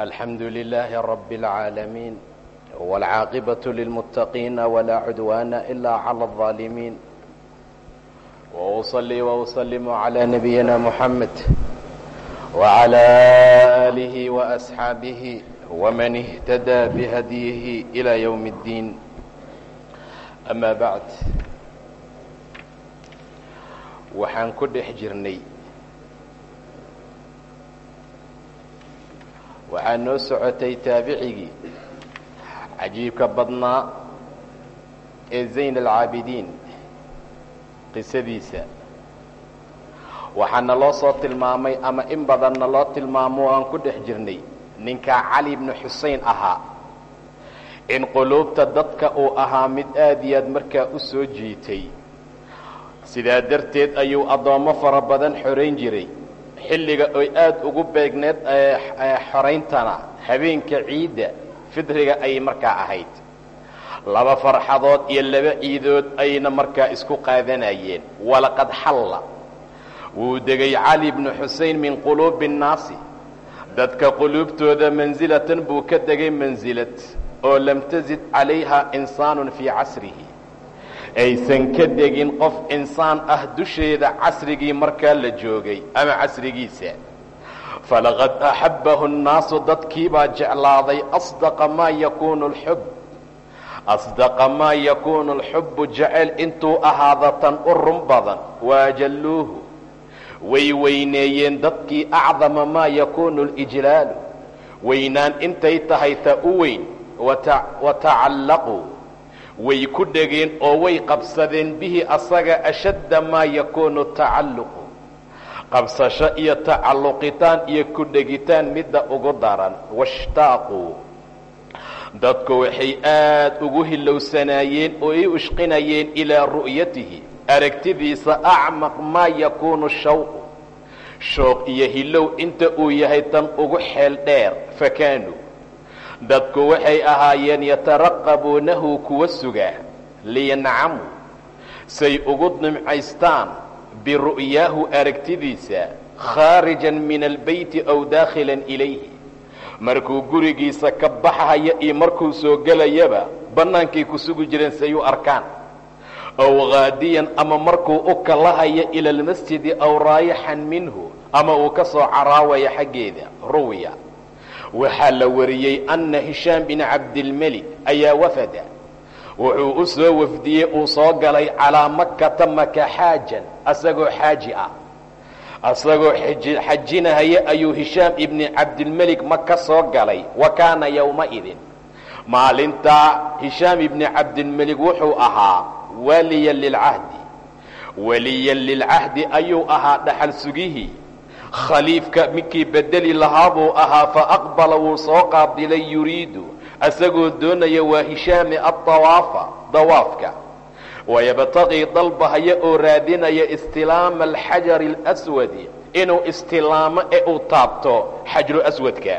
الحمد لله رب العالمين والعاقبة للمتقين ولا عدوان إلا على الظالمين وأصلي وأسلم على نبينا محمد وعلى آله وأصحابه ومن اهتدى بهديه إلى يوم الدين أما بعد waxaan ku dhex jirnay waxaa noo socotay taabicigii cajiibka badnaa ee zayn alcaabidiin qisadiisa. Waxaana loo soo tilmaamay ama in badanna loo tilmaamo aan ku dhex jirnay ninkaa cali bnu xusein ahaa in quluubta dadka uu ahaa mid aad iyo aad markaa u soo jiitay. Sidaa darteed ayuu addoommo fara badan xorayn jiray xilliga oy aad ugu beegneed xorayntana habeenka ciidda fidriga ayay markaa ahayd. Laba farxadood iyo laba ciidood ayna markaa isku qaadanayeen. Walaqad xalla. Wuu degay cali bnu xusein min quluubi الnaasi dadka quluubtooda mansilatan buu ka degay mansilad oo lam tazid calayha insaanu fii casrihi aysan ka degin qof insaan ah dusheeda casrigii markaa la joogay ama casrigiisa. Falaqad axabbahu nnaasu dadkiibaa jeclaaday asdaqa maa yakuunu lxub asdaqa maa yakuunu alxubbu jecel intuu ahaada tan u run badan waajalluuhu way weyneeyeen dadkii acdama maa yakuunu alijlaalu. Weynaan intay tahay ta u weyn wa tacallaquu way ku dhegeen oo way qabsadeen bihi asaga ashadda maa yakuunu tacalluqu. Qabsasho iyo tacalluqitaan iyo ku dhegitaan midda ugu daran washtaaquu dadku waxay aad ugu hilowsanaayeen oo ay ushqinayeen ilaa ru'yatihi aragtidiisa acmaq maa yakuunu shawqu. Shooq iyo hilow inta uu yahay tan ugu xeel dheer fakaanuu dadku waxay ahaayeen yataraqabuunahu kuwa sugaa liyancamuu say ugu nimcaystaan biru'yaahu aragtidiisa khaarijan min albeyti aw daakhilan ilayhi. Markuu gurigiisa ka baxhaya iyo markuu soo gelayaba bannaankay ku sugi jireen say u arkaan. Aw haadiyan ama markuu u kalahaya ila almasjidi aw raayixan minhu ama uu ka soo caraawaya xaggeeda ruwiya waxaa la wariyey anna hishaam bin cabdilmelik ayaa wafada. Wuxuu u soo wafdiyey uu soo galay calaa makata maka xaajan asagoo xaaji ah. Asagoo xajinahaya ayuu hishaam ibni cabdilmelik maka soo galay wa kaana yowmaidin maalintaa hishaam ibni cabdilmelik wuxuu ahaa waliyan lilcahdi waliyan lilcahdi ayuu ahaa dhaxal sugihii khaliifka minkii bedeli lahaa buu ahaa faaqbala wuu soo qaabilay yuriidu asagoo doonaya waa hishaami aawaafa dawaafka. Wayabtaqii dalbahaya oo raadinaya istilaama alxajari اlaswadi inuu istilaamo ee uu taabto xajru aswadka.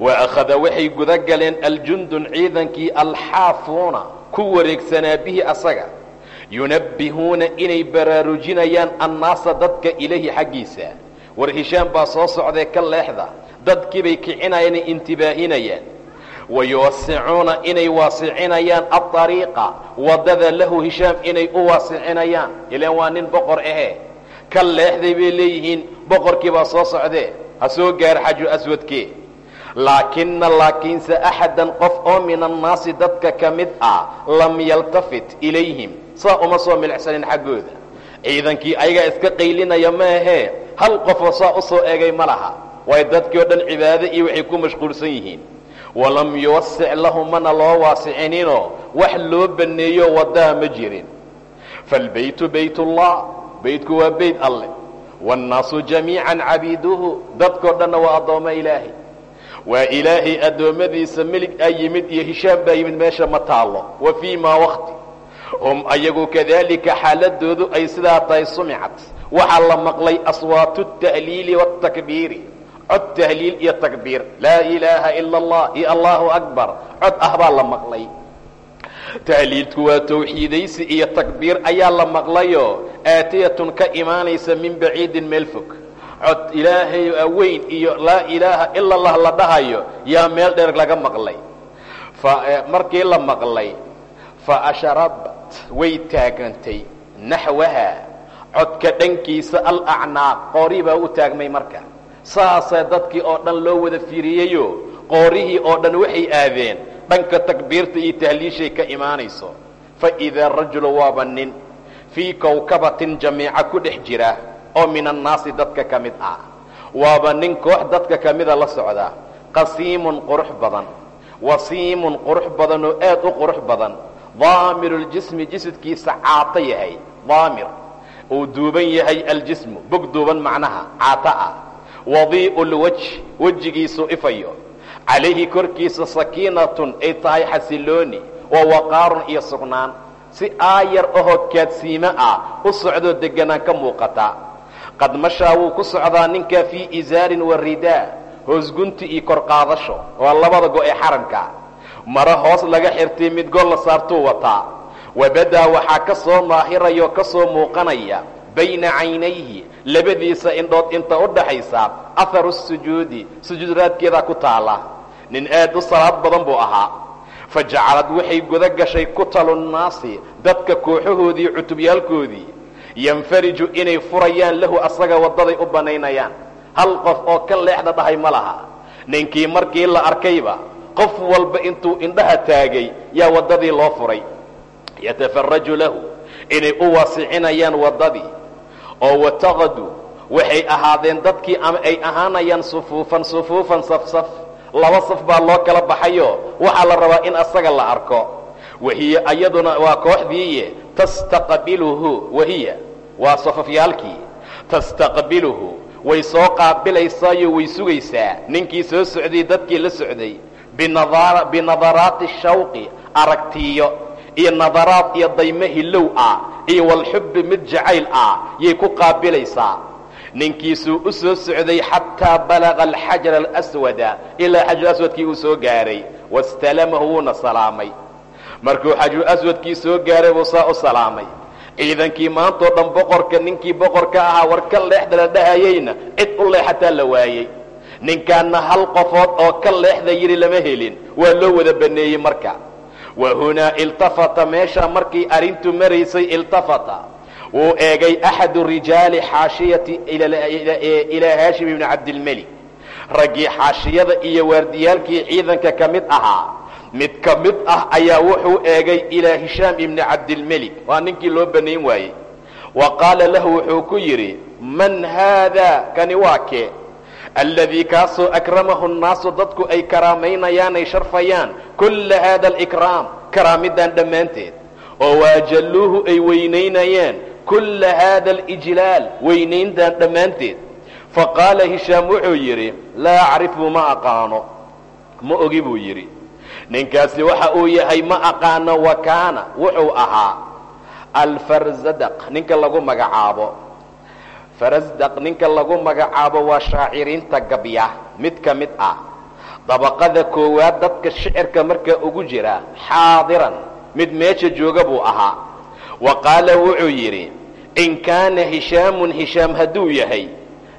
Wa akhada waxay guda galeen aljundun ciidankii alxaafuuna ku wareegsanaa bihi asaga. Yunabbihuuna inay baraarujinayaan annaasa dadka ilahi xaggiisa war hishaam baa soo socdee ka leexda dadkiibay kicinayaan intibaahinayaan wayuwasicuuna inay waasicinayaan aariiqa waddada lahu hishaam inay u waasicinayaan. Ilaan waa nin boqor ahee. Ka leexday bay leeyihiin boqorkii baa soo socdee ha soo gaar xaju aswadkee laakina laakiinse axadan qof oo min annaasi dadka ka mid ah lam yaltafit ilayhim. Saa uma soo milicsanin xaggooda. Ciidankii ayagaa iska qaylinaya maahee hal qofoo saa u soo egay ma laha. Waayo dadkii oo dhan cibaado iyo waxay ku mashquulsan yihiin. Walam yuwasic lahu mana loo waasicininoo wax loo banneeyo waddaa ma jirin. Faalbaytu baytullah baytku waa beyt alleh waannaasu jamiican cabiiduhu dadkoo dhanna waa addoommo ilaahay. Waa ilaahay addoommadiisa melig aa yimid iyo hishaam baa yimid meesha ma taallo. Wa fii maa wakti hum ayagu kadaalika xaaladoodu ay sidaa tahay sumicat waxaa la maqlay aswaatu الta'liili wالtakbiiri cod tahliil iyo takbiir laa ilaaha ila اllah iyo allahu akbar cod ah baa la maqlay tahliilku waa tawxiidaysi iyo takbiir ayaa la maqlayoo aatiyatun ka imaanaysa min baciidin meel fog cod ilaahay weyn iyo laa ilaaha ila allah la dhahayo yaa meel dheer laga maqlay markii la maqlay fa asharabat way taagantay naxwaha codka dhankiisa alacnaaq qoori baa u taagmay marka. Saasee dadkii oo dhan loo wada fiiriyeyo qoorihii oo dhan waxay aadeen dhanka takbiirta iyo tahliishay ka imaanayso. Fa idaa rajulu waaba nin fii kawkabatin jamiica ku dhex jira oo min annaasi dadka ka mid ah. Waaba nin koox dadka ka mida la socda qasiimun qurux badan wasiimun qurux badan oo aad u qurux badan. Daamiruljismi jisidkiisa caato yahay daamir uu duuban yahay aljismu bog duuban macnaha caato ah wadii'u lwaj wejigiisu ifayo. Calayhi korkiisa sakiinatun ay tahay xasilooni wa waqaarun iyo sugnaan. Si aayar ahoo kaadsiimo ah u socdoo degganaan ka muuqata. Qad mashaa wuu ku socdaa ninkaa fii isaarin wa ridaa hoosgunti iyo korqaadasho waa labada go' ee xaramka. Mare hoos laga xirtay mid gol la saartuu wataa wabadaa waxaa ka soo maahirayoo ka soo muuqanaya bayna caynayhi labadiisa indhood inta u dhaxaysa aharu sujuudi sujuudraadkeedaa ku taala. Nin aad u salaad badan buu ahaa. Fa jacalad waxay guda gashay kutalu nnaasi dadka kooxahoodii cutubyaalkoodii yanfariju inay furayaan lahu asaga waddaday u bannaynayaan. Hal qof oo ka leexda dhahay ma laha. Ninkii markii la arkayba qof walba intuu indhaha taagay yaa waddadii loo furay yatafaraju lahu inay u waasicinayaan waddadii oo wataqadu waxay ahaadeen dadkii ama ay ahaanayaan sufuufan sufuufan safsaf laba saf baa loo kala baxayo waxaa la rabaa in asaga la arko wahiya ayaduna waa kooxdiiye tastaqbiluhu wahiya waa safafyaalkii tastaqbiluhu way soo qaabilaysaayo way sugaysaa ninkii soo socday dadkii la socday binadaraati shawqi aragtiyo iyo nadaraad iyo daymo hilow ah iyo walxubbi mid jacayl ah yay ku qaabilaysaa. Ninkiisuu u soo socday xataa balaga alxajar alaswada ilaa xajar aswadkii uu soo gaaray wastalamahu wuuna salaamay. Markuu xajar aswadkii soo gaaray buu saa u salaamay. Ciidankii maantoo dhan boqorka ninkii boqorka ahaa war ka leexda la dhahayeyna cid u leexataa la waayey. Ninkaanna hal qofood oo ka leexda yidhi lama helin waa loo wada baneeyey marka wa hunaa iltafata meesha markii arrintu maraysay iltafata. Wuu eegay axadu rijaali xaashiyati ilaa haashim ibni cabdilmelik raggii xaashiyada iyo waardiyaalkii ciidanka ka mid ahaa. Mid ka mid ah ayaa wuxuu eegay ilaa hishaam ibni cabdilmelik waa ninkii loo banayn waayey. Wa qaala lahu wuxuu ku yidhi man haada kani waa kee alladii kaasoo akramahu nnaasu dadku ay karaamaynayaan ay sharfayaan kulla haada alikraam karaamidan dhammaanteed. Oo waajalluuhu ay weynaynayaan kulla haada alijlaal weynayntan dhammaanteed. Faqaala hishaam wuxuu yidhi laa acrifu ma aqaano. Ma ogi buu yidhi. Ninkaasi waxa uu yahay ma aqaano wa kaana wuxuu ahaa alfarzadaq ninka lagu magacaabo farasdaq ninka lagu magacaabo waa shaaciriinta gabya. Mid ka mid ah. Dabaqada koowaad dadka shicirka markaa ugu jira xaadiran. Mid meesha jooga buu ahaa. Wa qaala wuxuu yidhi in kaana hishaamun hishaam hadduu yahay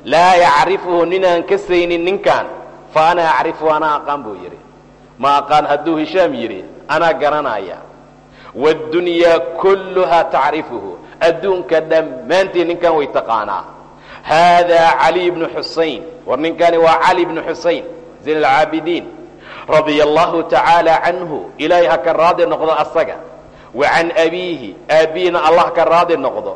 laa yacrifuhu ninaan ka saynin ninkan fa ana acrifu anaa aqaan buu yidhi. Ma aqaan hadduu hishaam yidhi anaa garanaya waddunyaa kulluhaa tacrifuhu adduunka dhammaantii ninkan way taqaanaa. Haadaa cali bnu xusayn war ninkani waa cali bnu xusayn zayn radia allahu tacaala canhu ilaahay ha ka raadi noqdo asaga. Wa can abiihi aabbihiina allah ka raadi noqdo.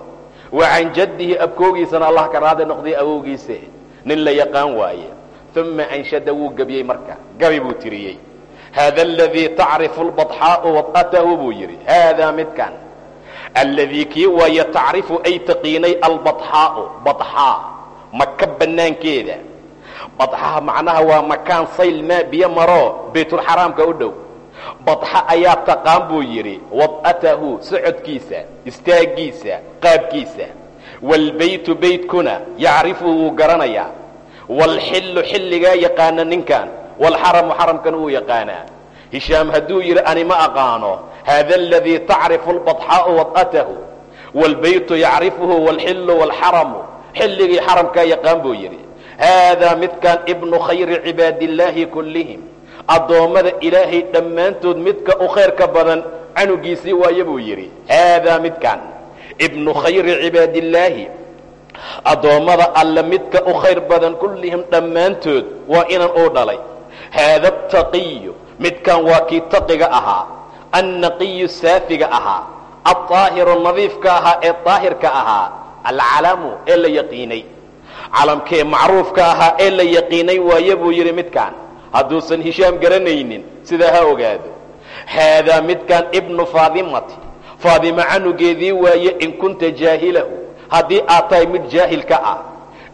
Wa can jaddihi abkoogiisana allah ka raadi noqday awowgiise nin la yaqaan waaye. Uma anshada wuu gebiyey marka. Gabi buu tiriyey. Haada aladii tacrifu lbaxaau wad'atahu buu yidhi. Haadaa midkan alladii kii waaye tacrifu ay taqiinay albaxaau baxaa maka bannaankeeda badxaha macnaha waa makaan sayl maa biyo maroo baytulxaraamka u dhow badxa ayaa taqaan buu yidhi wad'atahu socodkiisa istaaggiisa qaabkiisa waalbaytu baytkuna yacrifuhu wuu garanayaa waalxillu xilligaa yaqaana ninkan waalxaramu xaramkan wuu yaqaanaa hishaam hadduu yidhi ani ma aqaano. Haada aladii tacrifu lbaxaau wad'atahu waalbaytu yacrifuhu waalxillu waalxaramu xilligii xaramkaa yaqaan buu yidhi. Haadaa midkaan ibnu khayri cibaadillaahi kullihim. Addoommada ilaahay dhammaantood midka u khayrka badan canugiisii waaye buu yidhi. Haadaa midkaan ibnu khayri cibaadillaahi. Addoommada alle midka u khayr badan kullihim dhammaantood waa inan uu dhalay. Haada ataqiyu midkan waa kii taqiga ahaa annaqiyu saafiga ahaa alطaahiru nadiifka ahaa ee daahirka ahaa alcalamu ee la yaqiinay. Calamkee macruufka ahaa ee la yaqiinay waaye buu yidhi midkaan hadduusan hishaam garanaynin sidaa ha ogaado. Haadaa midkaan ibnu faadimati faadima canugeedii waaye in kunta jaahilahu haddii aad tahay mid jaahilka ah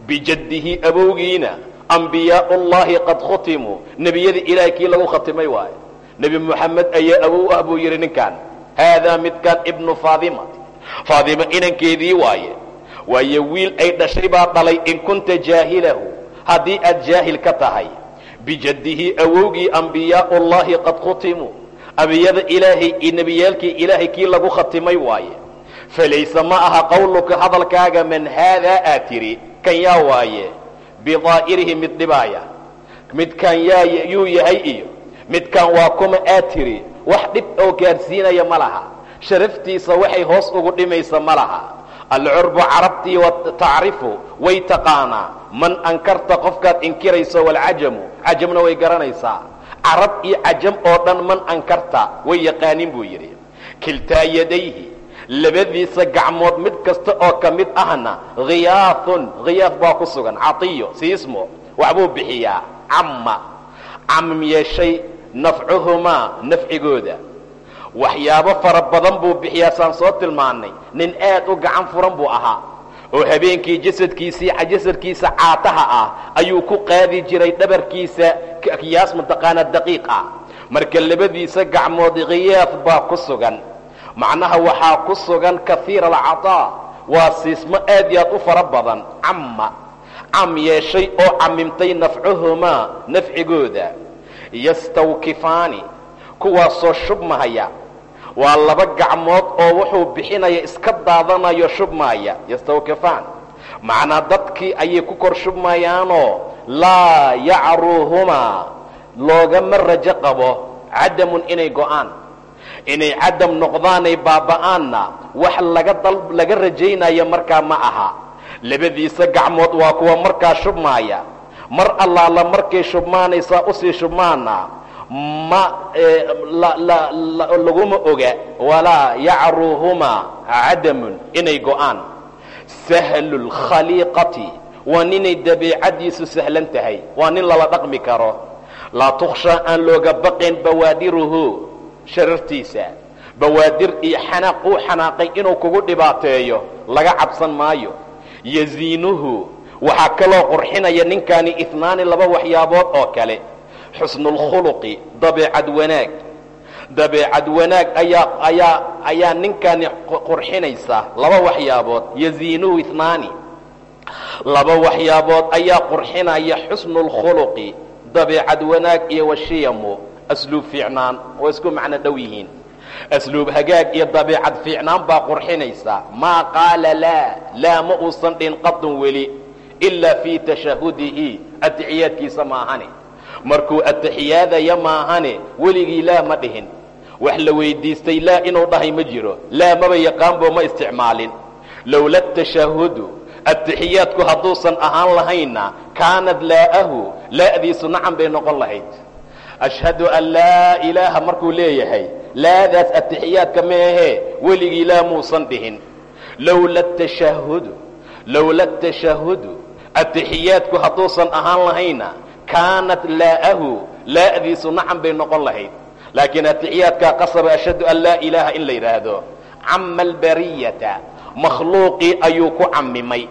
bijaddihi abowgiina ambiyaau llahi qad khutimuu nebiyada ilaahay kii lagu khatimay waaye. Nebi moxamed ayaa awow ah buu yidhi ninkaan haadaa midkaan ibnu faadimati faadima inankeedii waaye. Waaye wiil ay dhashay baa dhalay in kunta jaahilahu. Haddii aad jaahil ka tahay bijaddihi awowgii ambiyaau llahi qad khutimuu ambiyada ilaahay iyo nebiyaalkii ilaahay kii lagu khatimay waaye. Falayse ma aha qawluka hadalkaaga man haadaa aad tidhi. Kan yaa waaye bidaa'irihi mid dhibaaya midkan yaa yuu yahay iyo midkan waa kuma aad tidhi wax dhib oo gaadhsiinaya ma laha sharaftiisa waxay hoos ugu dhimaysa ma laha alcurbu carabtii tacrifu way taqaanaa man ankarta qofkaad inkirayso walcajamu cajamna way garanaysaa carab iyo cajam oo dhan man ankarta way yaqaanin buu yidhi kiltaa yadayhi labadiisa gacmood mid kasta oo ka mid ahna khiyaafun khiyaaf baa ku sugan catiyo siismo waxbuu bixiyaa. Camma camam yeeshay nafcuhumaa nafcigooda. Waxyaabo fara badan buu bixiyaa saan soo tilmaannay. Nin aad u gacan furan buu ahaa oo habeenkii jasadkiisii jasadkiisa caataha ah ayuu ku qaadi jiray dhabarkiisa kiyaas mataqaana daqiiq ah. Marka labadiisa gacmood khiyaaf baa ku sugan macnaha waxaa ku sugan kaiira alcataa waa siismo aad iyo aad u fara badan. Camma. Cam yeeshay oo camimtay nafcuhumaa nafcigooda. Yastawkifaani. Kuwaasoo shubmahaya. Waa laba gacmood oo wuxuu bixinaya iska daadanayo shubmaaya yastawkifaan. Macnaa dadkii ayay ku kor shubmayaanoo laa yacruuhumaa loogama rajo qabo. Cadamun inay go'aan inay cadam noqdaanay baaba'aanna wax laga rajaynayo markaa ma aha. Labadiisa gacmood waa kuwa markaa shubmaaya. Mar allaala markay shubmaanaysaa u sii shubmaana ma laguma oga. Walaa yacruuhumaa cadamun inay go'aan. Sahlu lkhaliiqati waa ninay dabeicaddiisu sahlan tahay. Waa nin lala dhaqmi karo. Laa tukhshaa aan looga baqayn bawaadiruhu sharartiisa bawaadir iyo xanaaq uu xanaaqay inuu kugu dhibaateeyo laga cabsan maayo. Yaziinuhu waxaa kaloo qurxinaya ninkaani inaani laba waxyaabood oo kale. Xusnulkhuluqi dabeecad wanaag. Dabeecad wanaag ayaa ayaa ayaa ninkaani qurxinaysa laba waxyaabood. Yaziinuhu inaani laba waxyaabood ayaa qurxinaya xusnulkhuluqi dabeecad wanaag iyo washiyamu asluub fiicnaan oo isku macno dhow yihiin asluub hagaag iyo dabeicad fiicnaan baa qurxinaysa maa qaala laa laa ma uusan dhin qadun weli ilaa fii tashahudihi atixiyaadkiisa maahane markuu atixiyaadaya maahane weligii laa ma dhihin wax la weydiistay laa inuu dhahay ma jiro laa maba yaqaanbo ma isticmaalin lowla tashahudu atixiyaadku hadduusan ahaan lahaynna kaanad laa'ahu laa'diisu nacan bay noqon lahayd ashhadu an laa ilaaha markuu leeyahay laadaas atixiyaadka meahee weligii laa muusan dhihin. Lowla tashahudu lowla tashahudu atixiyaadku hadduusan ahaan lahayna kaanat laa'ahu laa'diisu nacan bay noqon lahayd. Laakiin atixiyaadkaa qasaba ashhadu an laa ilaaha in la yidhaahdo cama albariyata makhluuqii ayuu ku camimay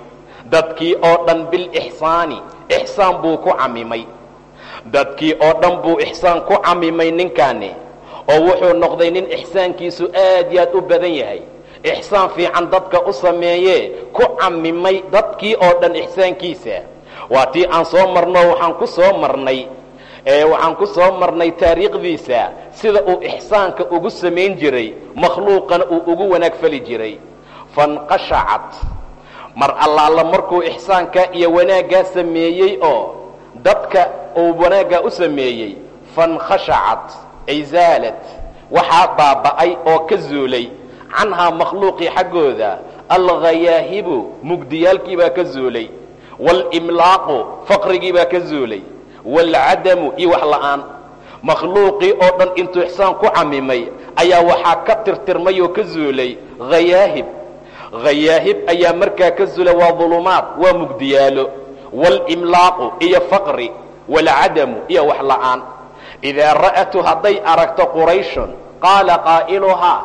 dadkii oo dhan bilixsaani ixsaan buu ku camimay dadkii oo dhan buu ixsaan ku camimay ninkaani oo wuxuu noqday nin ixsaankiisu aad iyo aad u badan yahay. Ixsaan fiican dadka u sameeyee ku camimay dadkii oo dhan ixsaankiisa. Waa tii aan soo marno waxaan ku soo marnay waxaan ku soo marnay taariikhdiisa sida uu ixsaanka ugu samayn jiray makhluuqana uu ugu wanaag fali jiray fanqashacat mar allaala markuu ixsaankaa iyo wanaaggaa sameeyey oo dadka uu wanaaggaa u sameeyey fankhashacat ay zaalad waxaa baaba'ay oo ka zuulay. Canhaa makhluuqii xaggooda alghayaahibu mugdiyaalkii baa ka zuulay. Waalimlaaqu faqrigii baa ka zuulay. Waalcadamu iyo wax la'aan. Makhluuqii oo dhan intuu ixsaan ku camimay ayaa waxaa ka tirtirmay oo ka zuulay. Hayaahib hayaahib ayaa markaa ka zuulay waa dulumaad waa mugdiyaalo waalimlaaqu iyo faqri waalcadamu iyo wax la'aan idaa ra'atu hadday aragto qurayshun qaala qaa'iluhaa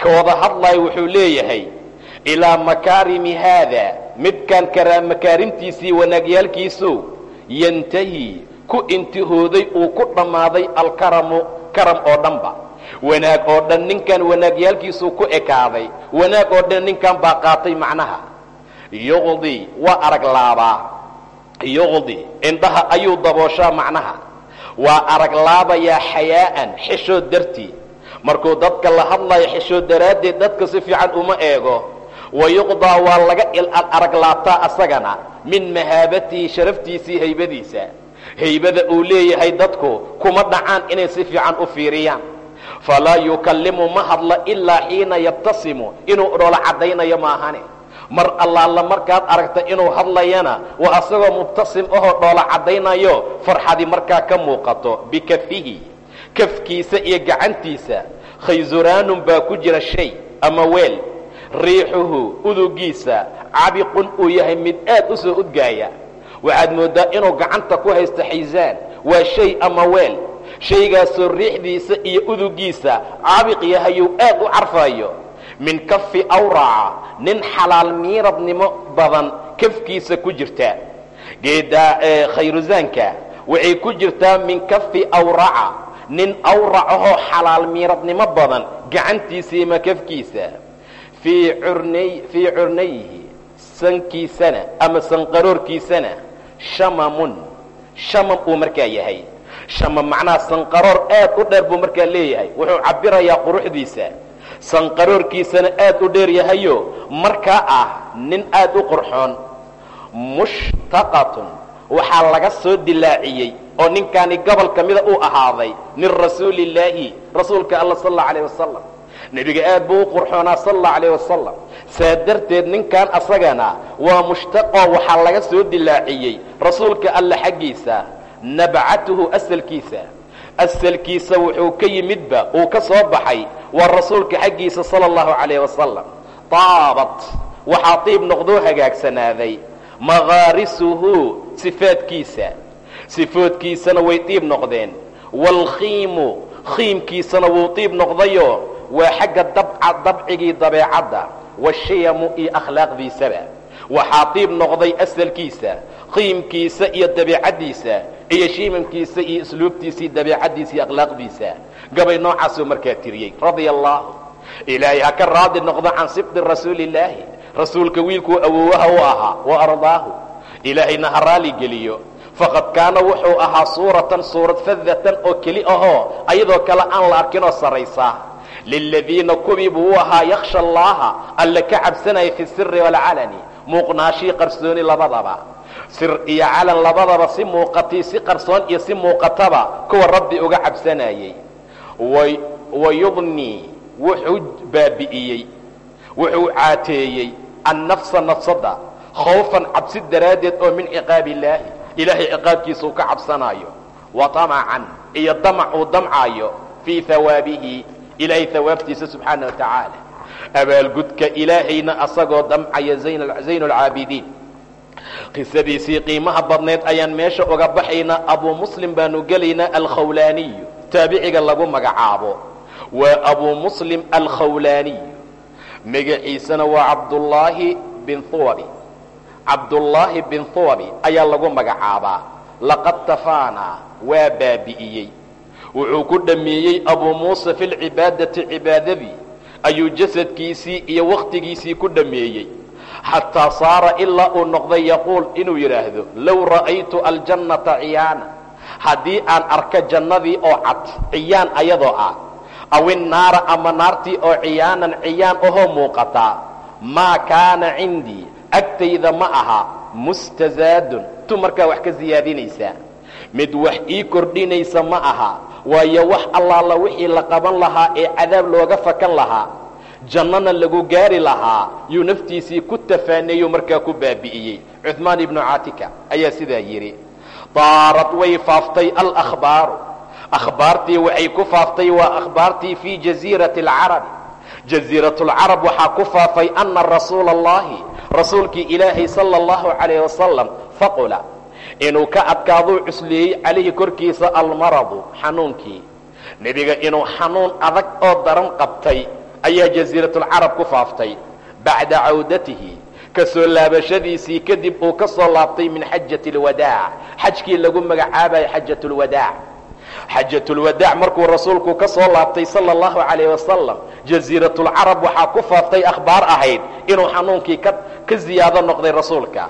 ka wada hadlaya wuxuu leeyahay ilaa makaarimi haada midkan makaarimtiisii wanaagyaalkiisu yantahi ku intihooday uu ku dhammaaday alkaramu karam oo dhanba wanaag oo dhan ninkan wanaagyaalkiisuu ku ekaaday wanaag oo dhan ninkan baa qaatay macnaha yuqdi waa arag laabaa yuqdi indhaha ayuu dabooshaa macnaha. Waa arag laabayaa xayaa'an xishood dartii. Markuu dadka la hadlayo xishood daraaddeed dadka si fiican uma eego. Wayuqdaa waa laga arag laabtaa asagana min mahaabatihi sharaftiisii haybadiisa. Haybada uu leeyahay dadku kuma dhacaan inay si fiican u fiiriyaan. Falaa yukallimu ma hadla ilaa xiina yabtasimu inuu dhoola caddaynayo maahane mar allaala markaad aragta inuu hadlayana waa asagoo mubtasim ahoo dhoola caddaynayo farxadii markaa ka muuqato bikafihi kafkiisa iyo gacantiisa. Khaysuraanun baa ku jira shay ama weel. Riixuhu udugiisa cabiqun uu yahay mid aad u soo udgaaya. Waxaad mooddaa inuu gacanta ku haysto xaysaan waa shay ama weel. Shaygaasoo riixdiisa iyo udugiisa cabiq yahayuu aad u carfaayo min kafi awraca nin xalaal miiradnimo badan kafkiisa ku jirta. Geedaa khayrusaanka waxay ku jirtaa min kafi awraca nin awracahoo xalaal miiradnimo badan gacantiisa ima kafkiisa. Fii curnay fii curnayhi sankiisana ama sanqaroorkiisana shamamun shamam uu markaa yahay. Shamam macnaha sanqaroor aad u dheer buu markaa leeyahay wuxuu cabirayaa quruxdiisa sanqaroorkiisana aad u dheer yahayo markaa ah nin aad u qurxoon. Mushtaqatun waxaa laga soo dilaaciyey oo ninkaani gobol ka mida uu ahaaday min rasuuli illaahi rasuulka alla sal allau alayh wasalam nebiga aad buu u qurxoonaa sal allau alayh wasalam saa darteed ninkan asagana waa mushtaqoo waxaa laga soo dilaaciyey rasuulka alla xaggiisa nabcatuhu asalkiisa asalkiisa wuxuu ka yimidba uu ka soo baxay waa rasuulka xaggiisa sala allahu calayh wasalam taabat waxaa tiib noqdoo hagaagsanaaday makhaarisuhu sifaadkiisa. Sifoodkiisana way tiib noqdeen. Waalkhiimu khiimkiisana wuu tiib noqdayo. Waa xagga dabca dabcigii dabeecadda. Washiyamu iyo akhlaaqdiisaba waxaa tiib noqday asalkiisa qiimkiisa iyo dabeicaddiisa iyo shiimamkiisa iyo isluubtiisa iyo dabeicaddiisa iyo akhlaaqdiisa. Gabay noocaasuu markaa tiriyey radia allahu ilaahay ha ka raadi noqdo can sibti rasuuli illaahi rasuulka wiilkuu awoowaha u ahaa wa ardaahu. Ilaahayna ha raali geliyo. Faqad kaana wuxuu ahaa suuratan suurad fadatan oo keli ahoo ayadoo kale aan la arkinoo sarraysaa liladiina kuwii buu u ahaa yakhsha allaha alla ka cabsanaya fi siri waalcalani muuqnaashii qarsooni labadaba. Sir iyo calan labadaba si muuqatii si qarsoon iyo si muuqataba kuwa rabbi uga cabsanayey. Wayudnii wuxuu baabi'iyey wuxuu caateeyey annafsa nafsadda khawfan cabsi daraaddeed oo min ciqaabi illaahi ilaahay ciqaabkiisa uu ka cabsanaayo. Wa tamacan iyo damac uu damcaayo fii hawaabihi ilaahay hawaabtiisa subxaana wa tacaala abaalgudka ilaahayna asagoo damcaya zayn alcaabidiin qisadiisii qiimaha badneed ayaan meesha uga baxaynaa abuu muslim baanu gelaynaa alkhawlaaniyu taabiciga lagu magacaabo. Waa abuu muslim alkhawlaaniy magaciisana waa cabdullaahi bin huwabi cabdullaahi bin huwabi ayaa lagu magacaabaa. Laqad tafaanaa waa baabi'iyey. Wuxuu ku dhammeeyey abuu muusa fi lcibaadati cibaadadii ayuu jasadkiisii iyo wakhtigiisii ku dhammeeyey. Xataa saara ilaa uu noqday yaquul inuu yidhaahdo low ra'aytu aljannata ciyaana haddii aan arko jannadii oo cad ciyaan ayadoo ah aw innaara ama naartii oo ciyaanan ciyaan ahoo muuqataa maa kaana cindii agtayda ma aha mustazaadun. Tu markaa wax ka siyaadinaysaa mid wax ii kordhinaysa ma aha waayo wax allaala wixii la qaban lahaa ee cadaab looga fakan lahaa jannana lagu gaari lahaa yuu naftiisii ku tafaaneeyo markaa ku baabi'iyey. Cumaan ibnu caatika ayaa sidaa yidhi daarad way faaftay alakhbaaru. Akhbaartii waxay ku faaftay waa akhbaartii fii jaziirati alcarabi jaziirat lcarab waxaa ku faafay anna rasuula allahi rasuulkii ilaahay sala allahu calayh wasalam faqula inuu ka adkaaduu cusleeyey calayhi korkiisa almaradu xanuunkii. Nebiga inuu xanuun adag oo daran qabtay ayaa jasiiratulcarab ku faaftay bacda cawdatihi ka soo laabashadiisii kadib uu ka soo laabtay min xajati alwadaac xajkii lagu magacaabayo xajatulwadaac xajatulwadaac markuu rasuulku ka soo laabtay sala allahu calayh wasalam jasiiratulcarab waxaa ku faaftay akhbaar ahayd inuu xanuunkii ka ziyaado noqday rasuulka.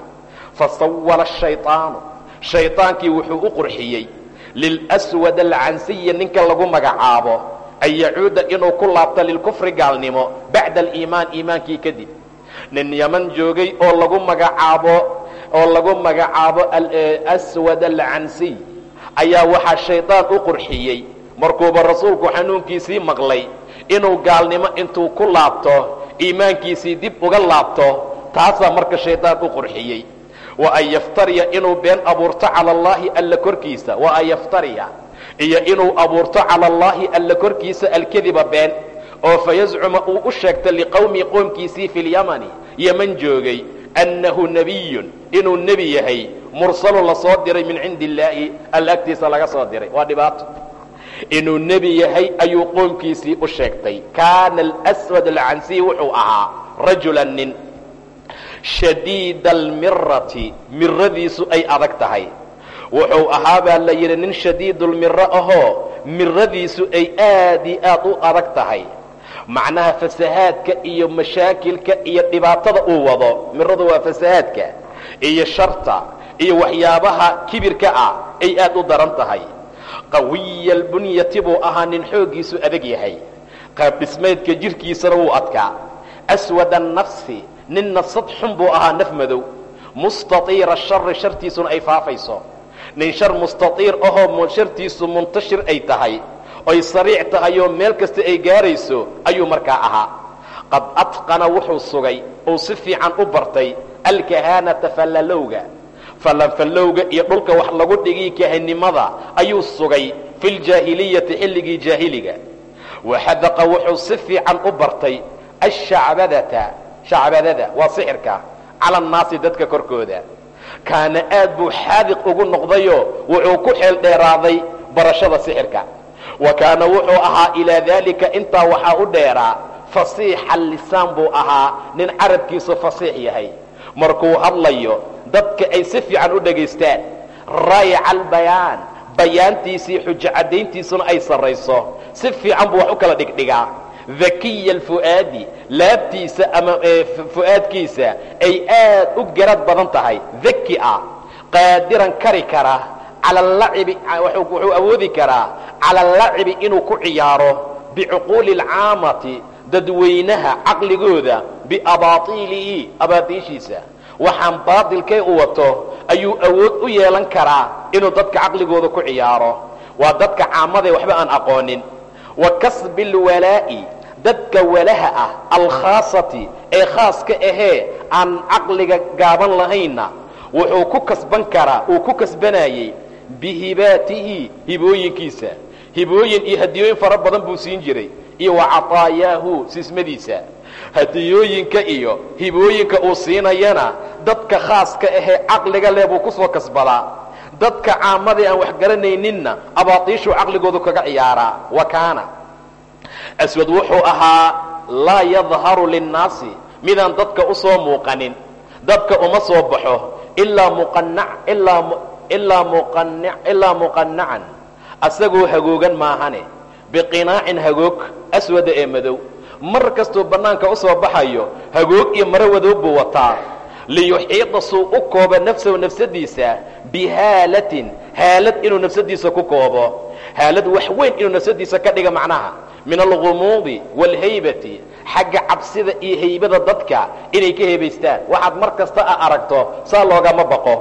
Fasawala shayطaanu shayطaankii wuxuu u qurxiyey. Lilswad alcansiyi ninka lagu magacaabo an yacuuda inuu ku laabto lilkufri gaalnimo bacda aliimaan iimaankii kadib. Nin yaman joogay oo lagu magacaabo oo lagu magacaabo aswad alcansiy ayaa waxaa shaydaan u qurxiyey. Markuuba rasuulku xanuunkiisii maqlay inuu gaalnimo intuu ku laabto iimaankiisii dib uga laabto taasaa marka shaydaan u qurxiyey wa an yaftariya inuu been abuurto cala allaahi alla korkiisa. Wa an yaftariya iyo inuu abuurto cala allaahi alla korkiisa alkadiba been oo fayascuma uu u sheegto liqowmi qoomkiisii fi lyamani yeman joogay annahu nebiyun inuu nebi yahay. Mursalu la soo diray min cindi illaahi alla agtiisa laga soo diray. Waa dhibaato. Inuu nebi yahay ayuu qoomkiisii u sheegtay. Kaana alswad alcansiy wuxuu ahaa rajulan nin shadiida almirati miradiisu ay adag tahay. Wuxuu ahaa baa la yidhi nin shadiidulmiro ahoo miradiisu ay aad iyo aad u adag tahay. Macnaha fasahaadka iyo mashaakilka iyo dhibaatada uu wado miradu waa fasahaadka iyo sharta iyo waxyaabaha kibirka ah ay aad u daran tahay. Qawiya albunyati buu ahaa nin xooggiisu adag yahay. Qaab dhismeedka jirhkiisana wuu adkaa. Aswad annafsi nin nafsad xun buu ahaa naf madow. Mustaiira shari shartiisuna ay faafayso. Nin shar mustaiir ahoo shartiisu muntashir ay tahay. Oy sariic tahay oo meel kasta ay gaarayso ayuu markaa ahaa. Qad atqana wuxuu sugay uu si fiican u bartay alkahaanata fallalowga. Fallanfallowga iyo dhulka wax lagu dhigii kahanimada ayuu sugay fi ljaahiliyati xilligii jaahiliga. Waxadaqa wuxuu si fiican u bartay ashacbadata shacbadada waa sixirka cala annaasi dadka korkooda. Kaana aad buu xaadiq ugu noqdayoo wuxuu ku xeel dheeraaday barashada sixirka. Wa kaana wuxuu ahaa ilaa daalika intaa waxaa u dheeraa fasiixa lisaan buu ahaa nin carabkiisu fasiix yahay. Markuu hadlayo dadka ay si fiican u dhagaystaan raayica albayaan bayaantiisii xujo caddayntiisuna ay sarrayso. Si fiican buu wax u kala dhigdhigaa dakiya alfu'aadi laabtiisa ama fu'aadkiisa ay aad u garad badan tahay. Daki ah qaadiran kari kara alacibi wuxuu awoodi karaa cala allacibi inuu ku ciyaaro bicuquuli alcaamati dadweynaha caqligooda biabaatiilihi abaatiishiisa. Waxaan baatilkay u wato ayuu awood u yeelan karaa inuu dadka caqligooda ku ciyaaro. Waa dadka caamadae waxba aan aqoonin. Wa kasbi alwalaa'i dadka walaha ah alkhaasati ee khaaska ahee aan caqliga gaaban lahaynna wuxuu ku kasban karaa uu ku kasbanayey bihibaatihi hibooyinkiisa. Hibooyin iyo hadiyooyin fara badan buu siin jiray iyo wa cataayaahu sismadiisa. Hadiyooyinka iyo hibooyinka uu siinayana dadka khaaska ahee caqliga leh buu ku soo kasbadaa dadka caamadii aan wax garanayninna abaatiishuu caqligoodu kaga ciyaaraa. Wa kaana aswad wuxuu ahaa laa yadharu linnaasi midaan dadka u soo muuqanin dadka uma soo baxo ilaa muqanacan asagoo hagoogan maahane biqinaacin hagoog aswada ee madow. Mar kastuu bannaanka u soo baxayo hagoog iyo maro wadoog buu wataa. Liyuxiida suu u koobo nafsahu nafsadiisa bihaalatin haalad inuu nafsadiisa ku koobo. Haalad wax weyn inuu nafsadiisa ka dhiga macnaha min algumuudi waalhaybati xagga cabsida iyo haybada dadka inay ka hebaystaan. Waxaad mar kasta a aragto saa loogama baqo.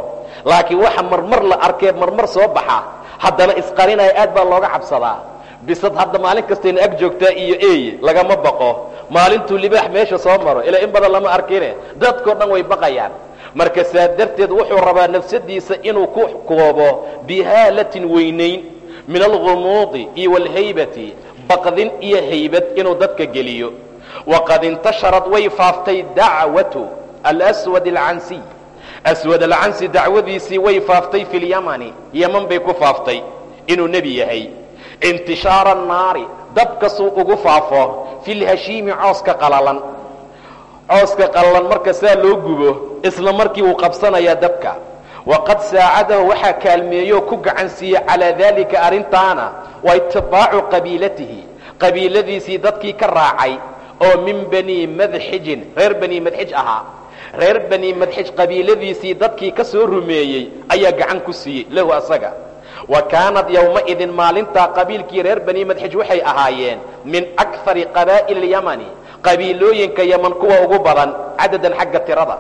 Laakiin waxa marmar la arkee marmar soo baxa haddana isqarinaya aad baa looga cabsadaa. Bisad hadda maalin kastayna ag joogtaa iyo eeye lagama baqo. Maalintuu libaax meesha soo maro ilaa in badan lama arkine. Dadkao dhan way baqayaan. Marka saa darteed wuxuu rabaa nafsadiisa inuu ku koobo bihaalatin weynayn min algumuudi iyo walhaybati baqdin iyo haybad inuu dadka geliyo. Waqad intasharad way faaftay dacwatu alswad alcansiy aswad alcansi dacwadiisii way faaftay fi lyamani yaman bay ku faaftay inuu nebi yahay. Intishaara annaari dabkasuu ugu faafo fi lhashiimi cooska qalalan. Cooska qalalan marka saa loo gubo isla markii wuu qabsanayaa dabka waqad saacadahu waxaa kaalmeeyo ku gacan siiyey calaa daalika arrintaana waa itibaacu qabiilatihi qabiiladiisii dadkii ka raacay oo min bani madxijin reer bani madxij ahaa reer bani madxij qabiiladiisii dadkii ka soo rumeeyey ayaa gacan ku siiyey lahu asaga wa kaanad yowmaidin maalintaa qabiilkii reer bani madxij waxay ahaayeen min akari qabaa'il yamani qabiilooyinka yaman kuwa ugu badan cadadan xagga tirada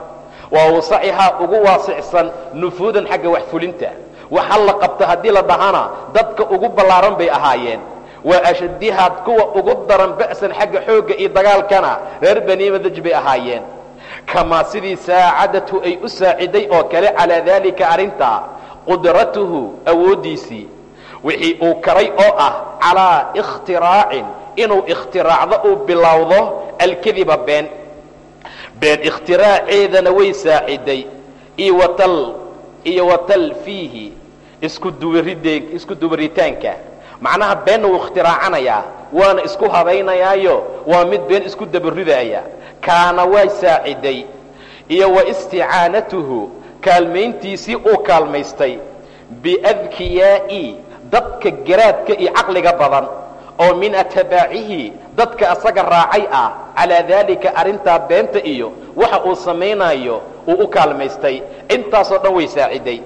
wa awsacihaa ugu waasicsan nufuudan xagga waxfulinta. Waxa la qabta haddii la dhahana dadka ugu ballaaran bay ahaayeen. Wa ashadihaad kuwa ugu daran ba'san xagga xoogga iyo dagaalkana reer bani madaj bay ahaayeen. Kamaa sidii saacadatu ay u saaciday oo kale calaa daalika arrintaa qudratuhu awooddiisii. Wixii uu karay oo ah calaa ikhtiraacin inuu ikhtiraacdo uu bilowdo alkadiba been been ikhtiraaceedana way saaciday iyo watal iyo watal fiihi isku duwaritaanka macnaha beenna wuu ikhtiraacanayaa waana isku habaynayaayo waa mid been isku dabaridaaya kaana waa saaciday iyo wa isticaanatuhu kaalmayntiisii uu kaalmaystay biadkiyaa'i dadka garaadka iyo caqliga badan oo min atbaacihi dadka asaga raacay ah calaa daalika arrintaa beenta iyo waxa uu samaynayo uu u kaalmaystay intaasoo dhan way saaciday.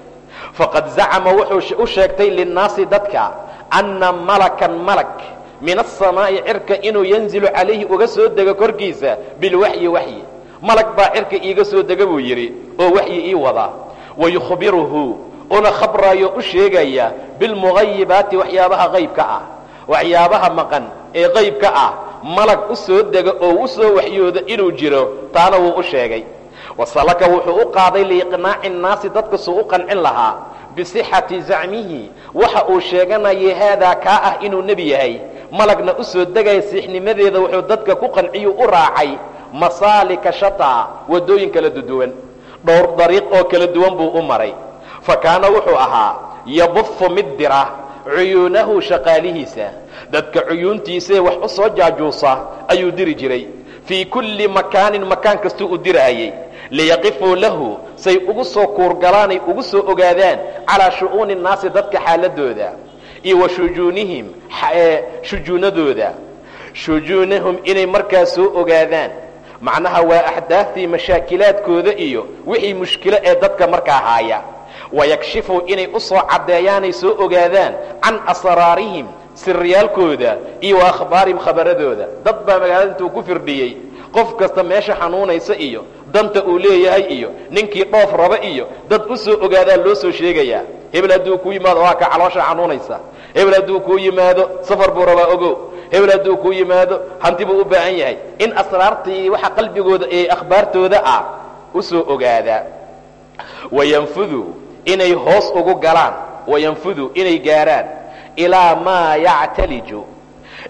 Faqad zacama wuxuu u sheegtay linnaasi dadka anna malakan malak min asamaa'i cirka inuu yanzilu calayhi uga soo dego korkiisa bilwaxyi waxyi malag baa cirka iiga soo dega buu yidhi oo waxyi ii wada. Wayukhbiruhu una khabraayo u sheegaya bilmugayibaati waxyaabaha qaybka ah waxyaabaha maqan ee qaybka ah malag u soo dega oo u soo waxyooda inuu jiro taana wuu u sheegay. Wasalaka wuxuu u qaaday liiqnaaci innaasi dadka suu u qancin lahaa. Bisixati zacmihi waxa uu sheeganayay haadaa kaa ah inuu nebi yahay. Malagna u soo degaya siixnimadeeda wuxuu dadka ku qanciyu u raacay. Masaalika shataa waddooyin kala duduwan dhowr dariiq oo kala duwan buu u maray. Fa kaana wuxuu ahaa yabufu mid dira cuyuunahu shaqaalihiisa. Dadka cuyuuntiisae wax u soo jaajuusa ayuu diri jiray. Fii kulli makaanin makaan kastuu u dirahayay liyaqifuu lahu say ugu soo kuurgalaanay ugu soo ogaadaan calaa shu'uuni nnaasi dadka xaaladooda. Iyo wa shujuunihim shujuunadooda. Shujuunahum inay markaa soo ogaadaan. Macnaha waa axdaaftii mashaakilaadkooda iyo wixii mushkilo ee dadka markaa haaya wayakshifu inay u soo caddeeyaanay soo ogaadaan can asraarihim siriyaalkooda iyo wa akhbaarihim khabaradooda dad baa magaalada intuu ku firdhiyey qof kasta meesha xanuunaysa iyo danta uu leeyahay iyo ninkii dhoof raba iyo dad u soo ogaadaa loo soo sheegayaa hebel hadduu kuu yimaado waa ka caloosha xanuunaysa hebel hadduu kuu yimaado safar buu rabaa ogow hebel hadduu kuu yimaado hanti buu u baahan yahay in asraartii waxa qalbigooda ee akhbaartooda ah u soo ogaadaa wayanfudu inay hoos ugu galaan wayanfudu inay gaaraan ilaa maa yactaliju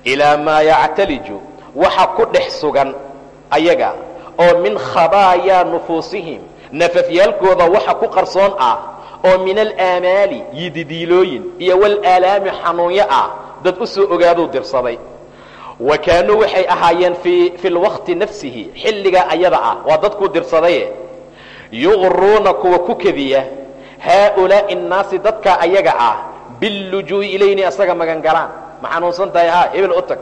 ilaa maa yactaliju waxa ku dhex sugan ayaga oo min khabaayaa nufuusihim nafafyaalkooda waxa ku qarsoon ah oo min alaamaali yididiilooyin iyo walaalaami xanuunyo ah dad u soo ogaaduu dirsaday. Wa kaanuu waxay ahaayeen fi lwaqti nafsihi xilligaa ayada ah waa dadkuu dirsadaye yuqruuna kuwa ku kediya haaulaa'i annaasi dadkaa ayaga ah billujuu'i ilayni asaga magan galaan ma xanuunsan tahay ha hebel u tag.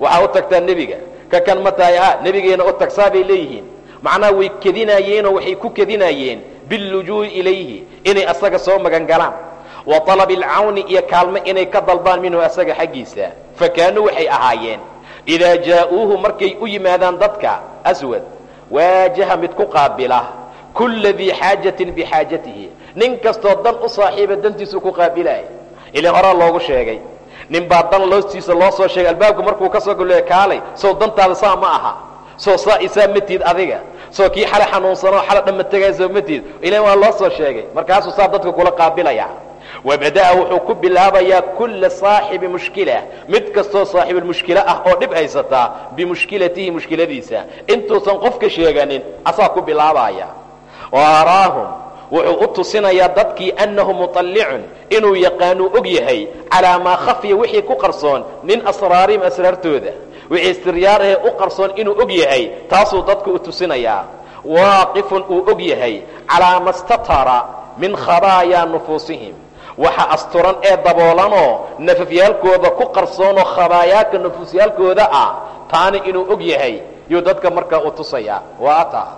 Waxaa u tagtaa nebiga ka kan ma tahay ha nebigeena u tag saa leeyihiin. Macnaha way kedinaayeenoo waxay ku kedinaayeen billujuu'i ilayhi inay asaga soo magan galaan wa talabi alcawni iyo kaalmo inay ka dalbaan minhu asaga xaggiisa. Fa kaanuu waxay ahaayeen idaa jaa'uuhu markay u yimaadaan dadka aswad waajaha mid ku qaabila kulla dii xaajatin bixaajatihi nin kastoo dan u saaxiiba dantiisu ku qaabilaaya ilaa horaa loogu sheegay nin baa dan loostiisa loo soo sheegay albaabku markuu ka soo gole kaalay sow dantaada saa ma aha soo saa isaa ma tiid adiga soo kii xale xanuunsanoo xale dhamma tegaya soo ma tiid ilan waa loo soo sheegay markaasuu saa dadka kula qaabilaya wabada'a wuxuu ku bilaabayaa kulla saaxibi mushkila mid kastoo saaxibulmushkilo ah oo dhib haysataa bimushkilatihi mushkiladiisa intuusan qofka sheeganin asaa ku bilaabaya waaraahum wuxuu u tusinayaa dadkii annahu muطallicun inuu yaqaanuu og yahay calaa maa khafiya wixii ku qarsoon min asraarihim asraartooda wixii siryaarahee u qarsoon inuu og yahay taasuu dadku u tusinayaa waaqifun uu og yahay calaa ma statara min khabaayaa nufuusihim waxa asturan ee daboolanoo nafafyaalkooda ku qarsoonoo khabaayaadka nufuusyaalkooda ah taana inuu og yahay yuu dadka markaa u tusayaa waa taa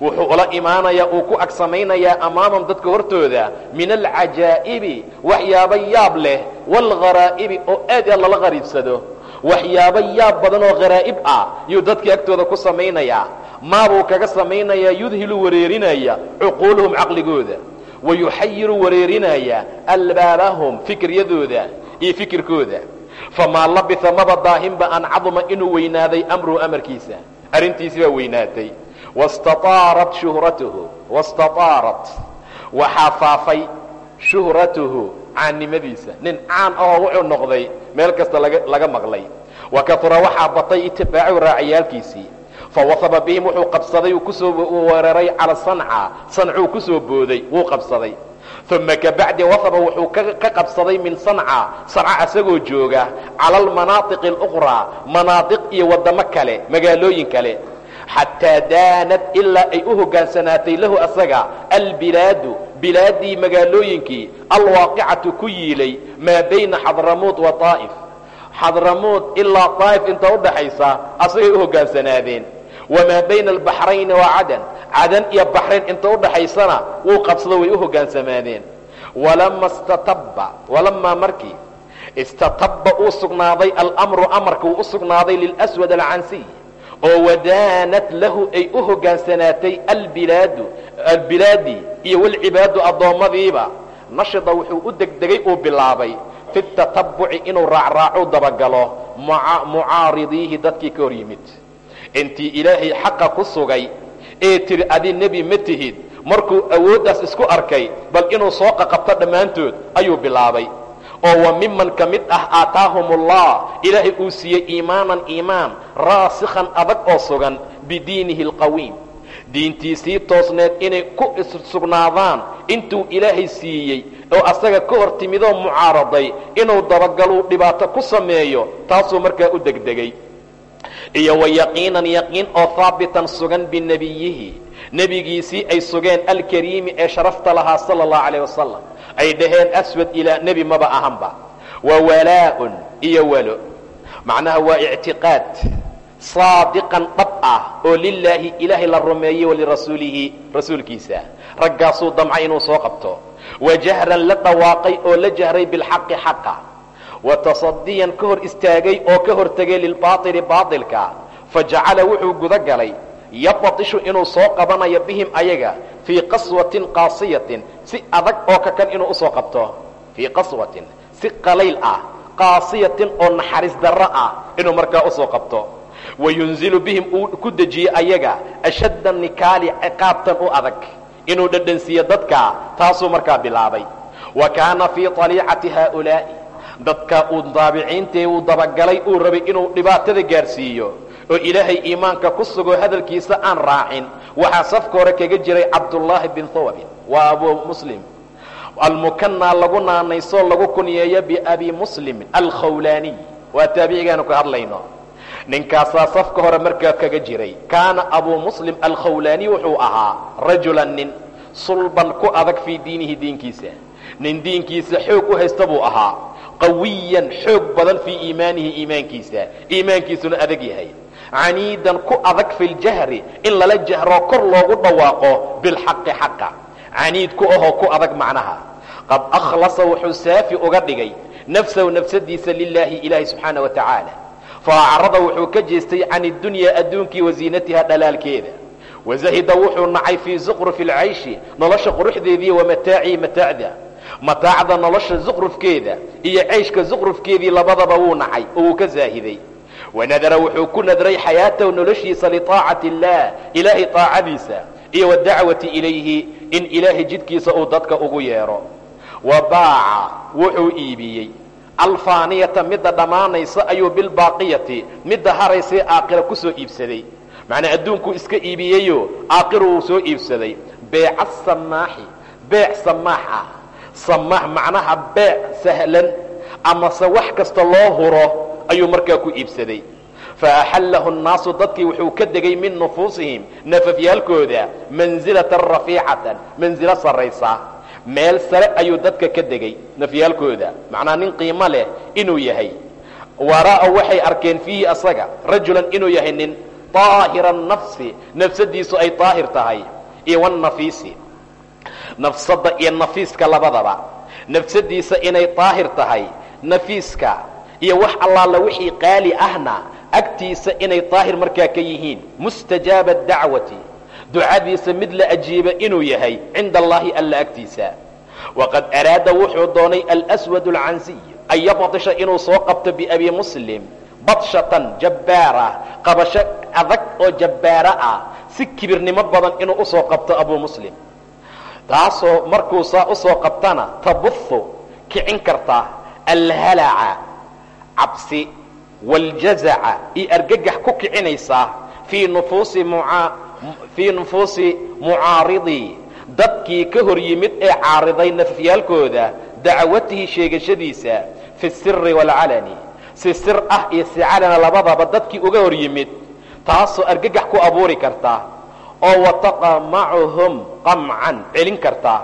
wuxuu ula imaanayaa uu ku ag samaynayaa amaamam dadka hortooda min alcajaa'ibi waxyaabo yaab leh waalgharaa'ibi oo aad aad lala qariibsado. Waxyaabo yaab badan oo kharaa'ib ah yuu dadkii agtooda ku samaynayaa maabuu kaga samaynayaa yudhilu wareerinaya cuquuluhum caqligooda. Wayuxayiru wareerinaya albaabahum fikiryadooda iyo fikirkooda. Famaa labisa maba daahinba an caduma inuu weynaaday amruhu amarkiisa. Arrintiisi baa weynaatay wastataarat shuhratuhu wastataarat waxaa faafay shuhratuhu caannimadiisa nin caan ahoo wuxuu noqday meel kasta laga maqlay. wa kaura waxaa batay itibaacu raaciyaalkiisii fawahaba bihim wuxuu qabsaday uu weeraray cala sanca sancuu ku soo booday wuu qabsaday uma kabacdi wahaba wuxuu ka qabsaday min sanca sanca asagoo jooga cala almanaatiqi اluqraa manaadiq iyo waddamo kale magaalooyin kale xataa daanad ilaa ay u hoggaansanaatay lahu asaga albilaadu bilaadii magaalooyinkii alwaaqicatu ku yiilay maa bayna xadramuud wa طaa'if xadramuud ilaa طaa'if inta udhaxaysa asagay u hoggaansanaadeen wamaa bayna albaxrayni wa cadan cadan iyo baxrayn inta udhaxaysana wuu qabsado way u hoggaansamaadeen walama statabba walamaa markii istatabba uu sugnaaday almru amarka uu u sugnaaday lilswad alcansiy oo wadaanat lahu ay u hoggaansanaatay albilaadu albilaadi iyo walcibaadu addoommadiiba. Nashida wuxuu u degdegay uu bilaabay fi tatabuci inuu raacraacu dabagalo mucaaridiihi dadkii ka hor yimid. Intii ilaahay xaqa ku sugay ee tiri adi nebi ma tihid markuu awooddaas isku arkay bal inuu soo qaqabto dhammaantood ayuu bilaabay oo wa miman ka mid ah aataahumullah. Ilaahay uu siiyey iimaanan iimaan raasikhan adag oo sugan bidiinihi alqawiim diintiisii toosneed inay ku sugnaadaan intuu ilaahay siiyey oo asaga ka hor timidoo mucaaraday inuu dabagaluu dhibaato ku sameeyo taasuu markaa u degdegay. Iyo wa yaqiinan yaqiin oo haabitan sugan binabiyihi nebigiisii ay sugeen alkariimi ee sharafta lahaa sala allahu calayh wasalam ay dhaheen aswad ilaa nebi maba ahanba. Wa walaa-un iyo walo. Macnaha waa ictiqaad. Saadiqan dhab ah oo lilaahi ilaahay la rumeeyey walirasuulihi rasuulkiisa. Raggaasuu damcay inuu soo qabto. Wa jahran la dhawaaqay oo la jahray bilxaqi xaqa. Wa tasadiyan ka hor istaagay oo ka hortegay lilbaaili baailka fajacala wuxuu guda galay. Yabadishu inuu soo qabanayo bihim ayaga fii qaswatin qaasiyatin si adag oo ka kan inuu u soo qabto. Fii qaswatin si qalayl ah qaasiyatin oo naxariis darro ah inuu markaa u soo qabto. Wayunzilu bihim uu ku dejiye ayaga ashadda nikaali ciqaabtan u adag inuu dhadhansiiyo dadka taasuu markaa bilaabay. Wa kaana fii aliicati haaulaa'i dadka uu daabiciintee uu dabagalay uu rabay inuu dhibaatada gaarsiiyo oo ilaahay iimaanka ku sugo hadalkiisa aan raacin. Waxaa safka hore kaga jiray cabdullaahi bin thawabin waa abu muslim. Almukanaa lagu naanaysoo lagu kunyeeyo biabi muslimin alkhawlaaniy waa taabicigaanu ka hadlayno. Ninkaasaa safka hore markaa kaga jiray. Kaana abu muslim alkhawlaaniy wuxuu ahaa rajulan nin sulban ku adag fii diinihi diinkiisa. Nin diinkiisa xoog u haysta buu ahaa. Qawiyan xoog badan fii iimaanihi iimaankiisa. Iimaankiisuna adag yahay caniidan ku adag fi ljahri in lala jahro kor loogu dhawaaqo bilxaqi xaqa. Caniid ku ahoo ku adag macnaha. Qad akhlasa wuxuu saafi uga dhigay nafsahu nafsadiisa lilaahi ilaahi subxaana wa tacaala. Faacrada wuxuu ka jeestay can idunyaa adduunkii wasiinatiha dhalaalkeeda. Wazahida wuxuu nacay fii zuqrufi alcayshi nolosha quruxdeedii wa mataacihi mataacda mataacda nolosha zuqrufkeeda iyo cayshka zuqrufkeedii labadaba wuu nacay oo wuu ka zaahiday wanadara wuxuu ku nadray xayaatahu noloshiisa liaacati اllah ilaahay aacadiisa iyo wadacwati ilayhi in ilaahay jidkiisa uu dadka ugu yeedho wa baaca wuxuu iibiyey alfaaniyata midda dhammaanaysa ayuu bilbaaqiyati midda haraysay aakhira ku soo iibsaday macnaa adduunkuu iska iibiyeyo aakhira uu soo iibsaday beeca samaaxi beec samaax ah samaax macnaha beec sahlan amase wax kasta loo huro ayuu markaa ku iibsaday faaxallahu الnaasu dadkii wuxuu ka degay min nufuusihim nafafyaalkooda mansilatan rafiicatan mansilo sarraysa meel sare ayuu dadka ka degay nafyaalkooda macnaa nin qiimo leh inuu yahay waraa'a waxay arkeen fiihi asaga rajulan inuu yahay nin طaahira nafsi nafsadiisu ay طaahir tahay iyo wnafiisi nafsada iyo nafiiska labadaba nafsadiisa inay طaahir tahay nafiiska iyo wax allaala wixii qaali ahna agtiisa inay طaahir markaa ka yihiin. Mustajaaba dacwati ducadiisa mid la ajiiba inuu yahay cinda allahi alla agtiisa. Waqad araada wuxuu doonay alswad اlcansiy an yabdisha inuu soo qabto biabi muslim badshatan jabbaara qabasho adag oo jabbaaro ah si kibirnimo badan inuu u soo qabto abu muslim. Taasoo markuu saa u soo qabtana tabuhu kicin karta alhalaca cabsi wاljazaca iyo argagax ku kicinaysaa fii nufuusi mucaaridii dadkii ka hor yimid ee caariday nafyaalkooda dacwatihi sheegashadiisa fi siri wاlcalani si sir ah iyo si calana labadaba dadkii uga hor yimid taasoo argagax ku abuuri karta oo wataqamacuhum qamcan celin karta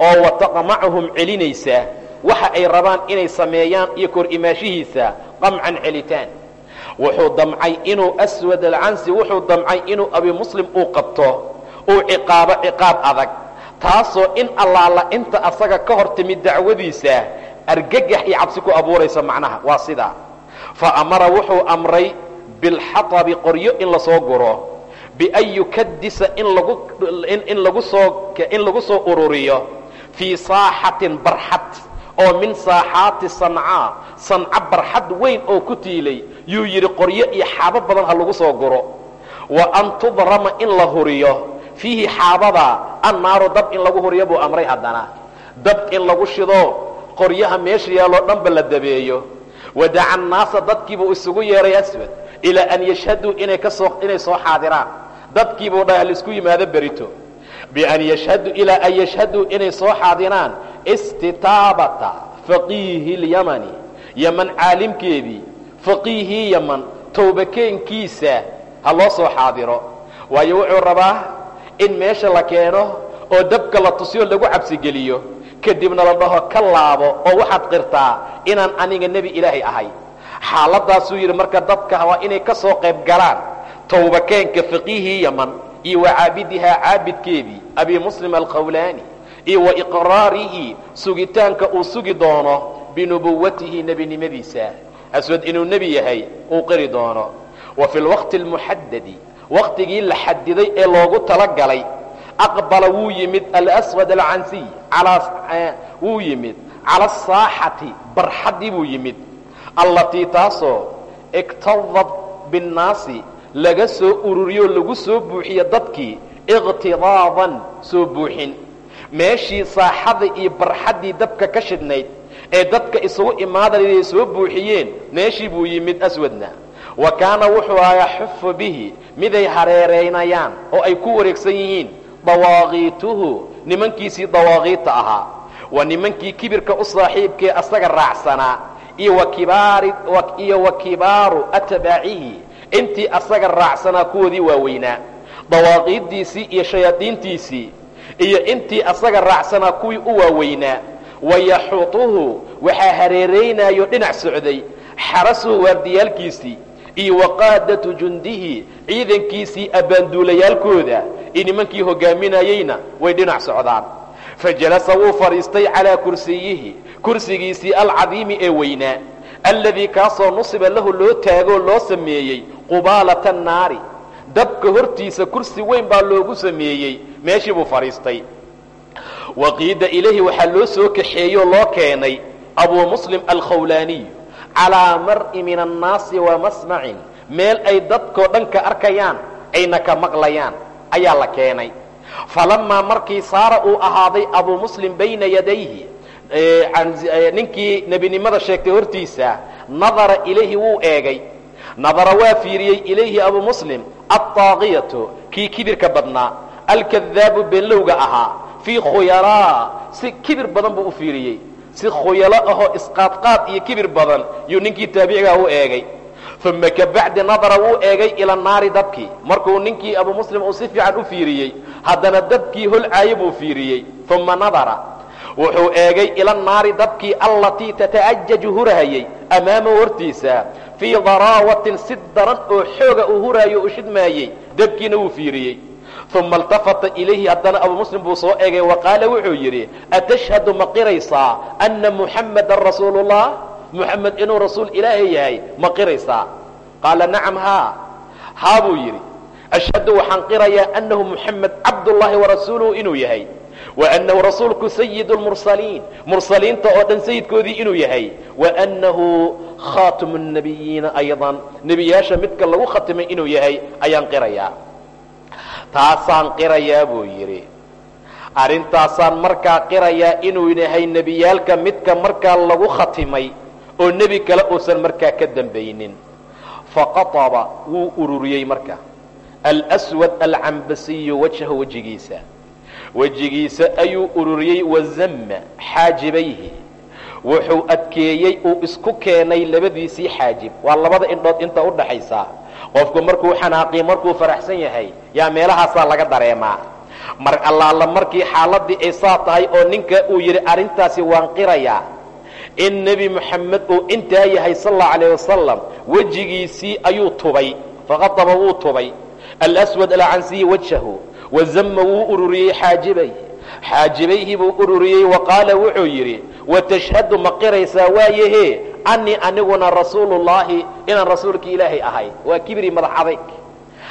oo wataqamacuhum celinaysa waxa ay rabaan inay sameeyaan iyo kor imaashihiisa qamcan celitaan. Wuxuu damcay inuu aswad alcansi wuxuu damcay inuu abi muslim uu qabto uu ciqaabo ciqaab adag. Taasoo in allaala inta asaga ka hor timid dacwadiisa argagax iyo cabsi ku abuuraysa macnaha. Waa sidaa. Fa amara wuxuu amray bilxatabi qoryo in la soo guro bian soo in lagu soo ururiyo fii saaxatin barxad oo min saaxaati sancaa sanco barxad weyn oo ku tiilay. Yuu yidhi qoryo iyo xaabo badan ha lagu soo guro. Wa an tudrama in la huriyo. Fiihi xaabada annaaru dab in lagu huriyo buu amray haddana. Dab in lagu shido qoryaha meesha yaaloo dhanba la dabeeyo. Wadaca annaasa dadkiibuu isugu yeehay aswad ilaa an yashhaduu inay soo xaadiraan. Dadkiibuu dhaha la isku yimaado berito bian yashhaduu ilaa an yashhaduu inay soo xaadiraan istitaabata faqiihi اlyamani yaman caalimkeedii faqiihii yaman towbakeenkiisa ha loo soo xaadiro waayo wuxuu rabaa in meesha la keeno oo dabka la tusiyo lagu cabsigeliyo kadibna la dhaho ka laabo oo waxaad qirtaa inaan aniga nebi ilaahay ahay xaaladaasuu yidhi marka dadka waa inay ka soo qayb galaan towbakeenka faqiihii yaman iyo wa caabidihaa caabidkeedii abi muslim alkhawlaani iyo wa iqraarihi sugitaanka uu sugi doono binubuwatihi nebinimadiisa. Aswad inuu nebi yahay uu qiri doono. Wa fi lwaqti almuxadadi waqtigii la xadiday ee loogu talagalay aqbala wuu yimid alswad alcansiy wuu yimid cala asaaxati barxaddii buu yimid allatii taasoo iktadad binnaasi laga soo ururiyo lagu soo buuxiyo dadkii iqtidaadan soo buuxin. Meeshii saaxada iyo barxaddii dabka ka shidhnayd ee dadka isugu imaadayay soo buuxiyeen meeshii buu yimid aswadna. Wa kaana wuxuu aha yaxufu bihi miday hareeraynayaan oo ay ku wareegsan yihiin. Dawaaqiituhu nimankiisii dawaaqiita ahaa. Waa nimankii kibirka u saaxiibkee asaga raacsanaa. Iyo wa kibaaru atbaacihi intii asaga raacsanaa kuwoodii waaweynaa dawaaqiiddiisii iyo shayaadiintiisii iyo intii asaga raacsanaa kuwii u waaweynaa wayaxuutuhu waxaa hareeraynayo dhinac socday xarasuhu waardiyaalkiisii iyo waqaadatu jundihi ciidankiisii abbaanduulayaalkooda iyo nimankii hogaaminayeyna way dhinac socdaan. Fa jalasa wuu fadhiistay calaa kursiyihi kursigiisii alcadiimi ee weynaa alladii kaasoo nusiba lahu loo taagoo loo sameeyey qubaalata annaari dabka hortiisa kursi weyn baa loogu sameeyey meeshii buu fadhiistay waqiida ilayhi waxaa loo soo kaxeeyoo loo keenay abuu muslim alkhawlaaniy calaa mar'i min annaasi wa masmacin meel ay dadkoo dhan ka arkayaan ayna ka maqlayaan ayaa la keenay falamaa markii saara uu ahaaday abuu muslim bayna yadayhi ninkii nebinimada sheegtay hortiisa nadara ilayhi wuu eegay. Nadara waa fiiriyey ilayhi abuu muslim alطaaqiyatu kii kibirka badnaa. Alkadaabu beenlowga ahaa fii khuyalaa si kibir badan buu u fiiriyey. Si khuyalo ahoo isqaadqaad iyo kibir badan yuu ninkii taabicigaa u eegay. Uma kabacdi nadara wuu eegay ila naari dabkii. Markuu ninkii abuu muslim uu si fiican u fiiriyey haddana dabkii holcaayo buu fiiriyey. Uma nadara wuxuu eegay ila naari dabkii allatii tata'ajaju hurahayey amaamahu hortiisa fii daraawatin si daran oo xooga uu huraayo u shidmaayey dabkiina wuu fiiriyey. Uma اltafata ilayhi haddana abuu muslim buu soo eegay wa qaala wuxuu yidhi atashhadu ma qiraysaa ana muxammadan rasuulu اllah muxamed inuu rasuul ilaahay yahay ma qiraysaa qaala nacam haa. Haa buu yidhi. Ashhadu waxaan qirayaa annahu muxamed cabdullaahi warasuuluhu inuu yahay waannahu rasuulku sayid lmursaliin mursaliinta oo dhan sayidkoodii inuu yahay waannahu khaatimu nnabiyiina aydan nebiyaasha midka lagu khatimay inuu yahay ayaan qirayaa taasaan qirayaa buu yidhi arrintaasaan markaa qirayaa inuu yahay nebiyaalka midka markaa lagu khatimay oo nebi kale uusan markaa ka dambaynin faqaطaba wuu ururiyey marka alswad alcambasiyu wajhahu wejigiisa wejigiisa ayuu ururiyey wazamma xaajibayhi wuxuu adkeeyey uu isku keenay labadiisii xaajib. Waa labada indhood inta u dhaxaysa. Qofku markuu xanaaqii markuu faraxsan yahay yaa meelahaasaa laga dareemaa. Mar allaala markii xaaladii ay saa tahay oo ninka uu yidhi arrintaasi waan qirayaa. In nebi moxamed uu intaa yahay sal allau alayh wasalam wejigiisii ayuu tubay. Faqadaba wuu tubay. Alswad alcansiyi wajhahu wazamma wuu ururiyey xaajibay xaajibayhi buu ururiyey wa qaala wuxuu yidhi watashhadu ma qiraysaa waayahe anii aniguna rasuulullaahi inaan rasuulka ilaahay ahay waa kibri madax adayg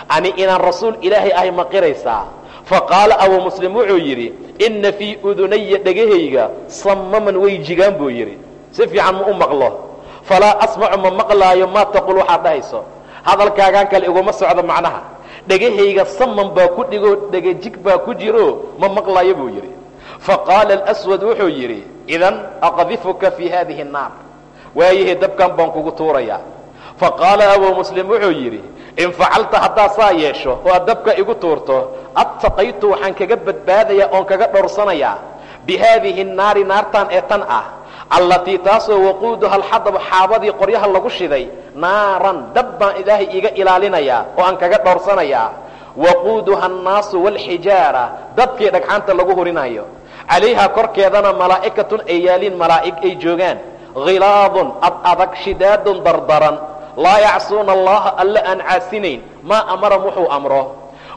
ani inaan rasuul ilaahay ahay ma qiraysaa faqaala abuu muslim wuxuu yidhi inna fii udunaya dhegahayga samaman way jigaan buu yidhi si fiican ma u maqlo falaa asmacu ma maqlaayo maa taqul waxaad dhahayso hadalkaagaan kale iguma socdo macnaha dhegahayga saman baa ku dhigoo dhegajig baa ku jiro ma maqlayo buu yidhi. Faqaala aswad wuxuu yidhi idan aqdifuka fii haadihi annaar waayahay dabkan baan kugu tuurayaa. Faqaala abu muslim wuxuu yidhi in facalta haddaa saa yeesho oo aad dabka igu tuurto adtaqaytu waxaan kaga badbaadayaa oon kaga dhowrsanayaa. Bi haadihi annaari naartan ee tan ah allatii taasoo waquuduha alxadab xaabadii qoryaha lagu shiday naaran dab baan ilaahay iga ilaalinayaa oo aan kaga dhowrsanayaa. Waquuduha annaasu waalxijaara dadkii dhagxaanta lagu horinayo calayhaa korkeedana malaa'ikatun ay yaaliin malaa'ig ay joogaan. Khilaadun ad adag shidaadun dardaran. Laa yacsuuna allaha alle aan caasinayn. Maa amaram wuxuu amro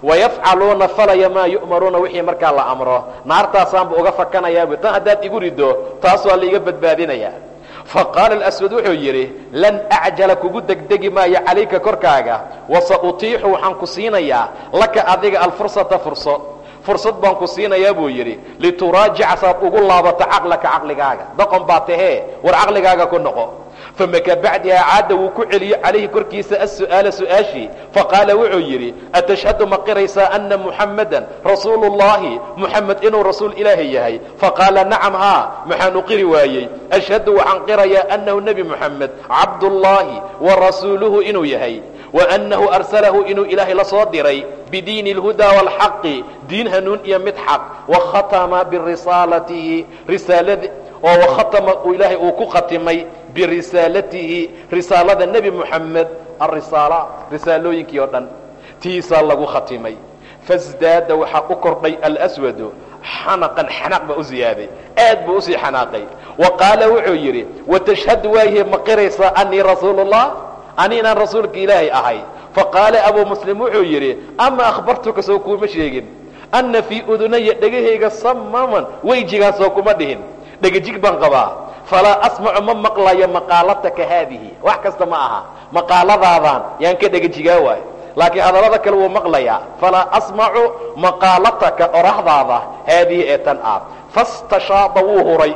wayafcaluuna falaya maa yu'maruuna wixii markaa la amro. Naartaasaanba uga fakanayaabui tan haddaad igu riddo taas waa laiga badbaadinayaa. Faqaala aswad wuxuu yidhi lan acjala kugu degdegi maayo calayka korkaaga wasa utiixu waxaan ku siinayaa laka adiga alfursata furso. Fursad baan ku siinayaa buu yidhi lituraajica saad ugu laabato caqlaka caqligaaga. Doqon baa tahee war caqligaaga ku noqo uma kabacdihaa caadda wuu ku celiyo calayhi korkiisa asu'aala su'aashii. Faqaala wuxuu yidhi atashhadu ma qiraysaa ana muxammadan rasuulu llahi muxamed inuu rasuul ilaahay yahay? Faqaala nacam haa maxaanu qiri waayey. Ashhadu waxaan qirayaa annahu nebi moxamed cabdullaahi wa rasuuluhu inuu yahay waannahu arsalahu inuu ilaahay la soo diray bidiini اlhudaa wاlxaqi diin hanuun iyo mid xaq wakhatama birisaalatihi risaalad oo wakhatama ilaahay uu ku khatimay birisaalatihi risaalada nebi moxamed arisaala risaalooyinkii oo dhan tiisaa lagu khatimay. Fasdaada waxaa u kordhay alswadu xanaqan xanaaq baa u ziyaaday aad buu u sii xanaaqay. Wa qaala wuxuu yidhi watashhadu waayahe ma qiraysaa anii rasuulu ani inaan rasuulka ilaahay ahay. Faqaala abuu muslim wuxuu yidhi ama akhbartuka soo kuuma sheegin anna fii udunaya dhegahayga samaman weyjigaan soo kuma dhihin dhegajig baan qabaa. Falaa asmacu ma maqlayo maqaalataka haadihi. Wax kasta ma aha. Maqaaladaadaan yaan ka dhegajigaa waayo. Laakiin hadallada kale wuu maqlayaa. Falaa asmacu maqaalataka oraxdaada haadihi ee tan ah. Fastashaada wuu huray.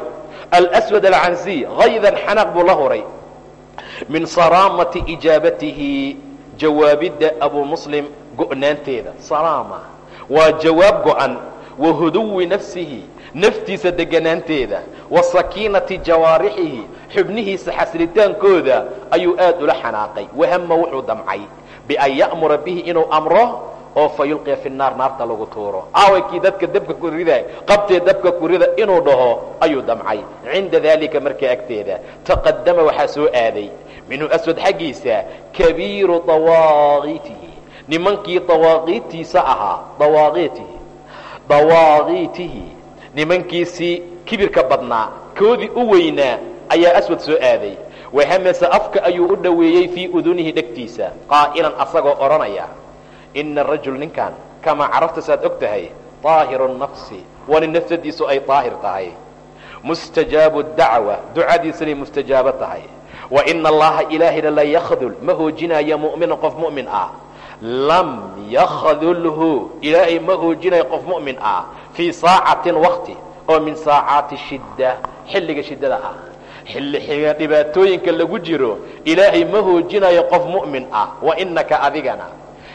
Alswad alcansiy haydan xanaaq buu la huray. Min saraamati ijaabatihi jawaabidda abu muslim go'naanteeda. Salaama waa jawaab go'an. Wa huduwi nafsihi naftiisa deganaanteeda wa sakiinati jawaarixihi xubnihiisa xasilitaankooda ayuu aad ula xanaaqay wahama wuxuu damcay bian ya'mura bihi inuu amro oo fa yulqiya fi naar naarta lagu tuuro. Aawakii dadka dabka ku rida qabtee dabka ku rida inuu dhaho ayuu damcay. Cinda daalika markaa agteeda taqadama waxaa soo aaday minhu aswad xaggiisa kabiiru dawaaqiitihi nimankii dawaaqiitiisa ahaa dawaaqiitihi dawaaqiitihi nimankiisii kibirka badnaa koodii u weynaa ayaa aswad soo aaday. Wahamase afka ayuu u dhoweeyey fii udunihi dhegtiisa qaa'ilan asagoo odhanaya ina rajul ninkan kamaa carafta saad og tahay طaahiru nafsi waa nin nafsadiisu ay daahir tahay. Mustajaabu dacwa ducadiisanay mustajaabo tahay. Wa ina allaha ilaahayna la yakdul ma hoojinaya mu'minan qof mu'min ah. Lam yakdulhu ilaahay ma hoojinayo qof mu'min ah fii saacatin wakti oo min saacaati shidda xilliga shiddada ah. Xillixiga dhibaatooyinka lagu jiro ilaahay ma hoojinayo qof mu'min ah wa inaka adigana.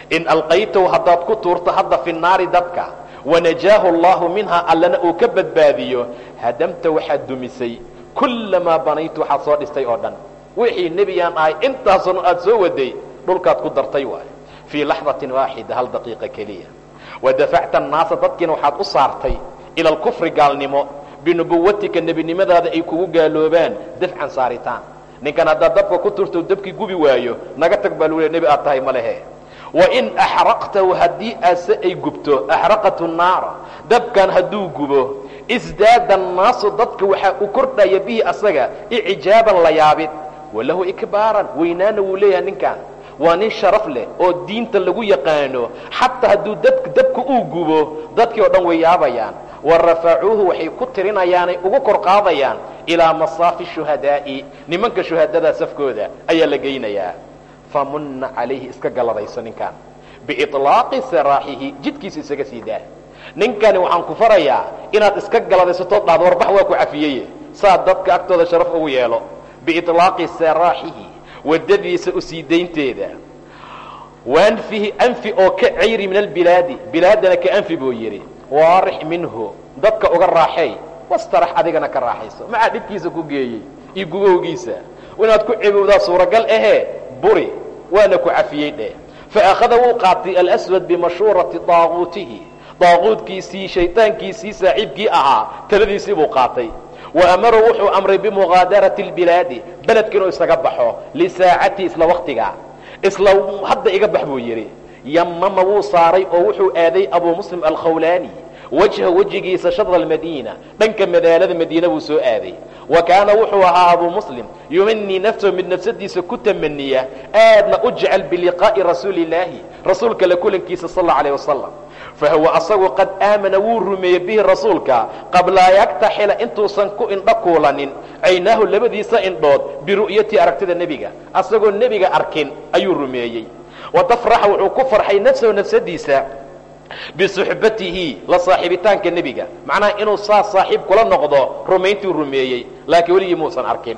In alqaytow haddaad ku tuurto hadda fi naari dadka wanajaahu allahu minhaa allana uu ka badbaadiyo hadamta waxaad dumisay kullamaa banaytu waxaad soo dhistay oo dhan. Wixii nebiyaan ahay intaasun aad soo waday dhulkaad ku dartay waay fii laxdatin waaxida hal daqiiqa keliya wadafacta annaasa dadkiina waxaad u saartay ila alkufri gaalnimo binubuwatika nebinimadaada ay kugu gaaloobaan dafcan saaritaan ninkan haddaad dabka ku turto dabkii gubi waayo naga tag baa lagu le nebi aad tahay ma lehe wain axraqtahu haddii aase ay gubto axraqathu naara dabkan hadduu gubo isdaada annaasu dadka waxaa u kordhaya bihi asaga icjaaban la yaabid walahu ikbaaran weynaana wuu leeyahay ninkan waa nin sharaf leh oo diinta lagu yaqaano. Xataa hadduu dabka uu gubo dadkii oo dhan way yaabayaan. Wa rafacuuhu waxay ku tirinayaanay ugu kor qaadayaan ilaa masaafi shuhadaa'i. Nimanka shuhadadaa safkooda ayaa la geynayaa. Famunna calayhi iska galladayso ninkan biiطlaaqi saraaxihi jidkiisa isaga sii daa. Ninkani waxaan ku farayaa inaad iska galadaysato dhahdo warbax waa ku cafiyeye saa dadka agtooda sharaf ugu yeelo. Biiطlaaqi saraaxihi waddadiisa u sii daynteeda. Waanfihi anfi oo ka cayri min albilaadi bilaadana ka anfi buu yidhi waarix minhu dadka uga raaxeey wastarax adigana ka raaxayso. Maxaa dhibkiisa ku geeyey? Iyo gubowgiisa. Inaad ku cebowdaa suuragal ahee buri waana ku cafiyey dheh. Faakhada wuu qaatay alswad bimashuurati daaquutihi daaquudkiisii shaydaankiisii saaxiibkii ahaa taladiisii buu qaatay amara wuxuu amray bimuqaadarati اlbilaadi beledka inuu isaga baxo lisaacatihi isla waktiga isla hadda iga bax buu yidhi yamama wuu saaray oo wuxuu aaday abu muslim alkhawlaani wajha wejigiisa shadra almadiina dhanka magaalada madiina buu soo aaday wa kaana wuxuu ahaa abu muslim yumanii nafsahu mid nafsadiisa ku tamaniya aadna u jecel biliqaa'i rasuuli illaahi rasuulka la kulankiisa sal alla alayh wasalam fahuwa asagu qad aamana wuu rumeeyey bihi rasuulka qabla yaktaxila intuusan ku indho kuulanin caynaahu labadiisa indhood biru'yati aragtida nebiga asagoo nebiga arkin ayuu rumeeyey watafraxa wuxuu ku farxay nafsahu nafsadiisa bisuxbatihi la saaxiibitaanka nebiga macnaha inuu saas saaxiib kula noqdo rumayntuu rumeeyey laakiin weligii muusan arkin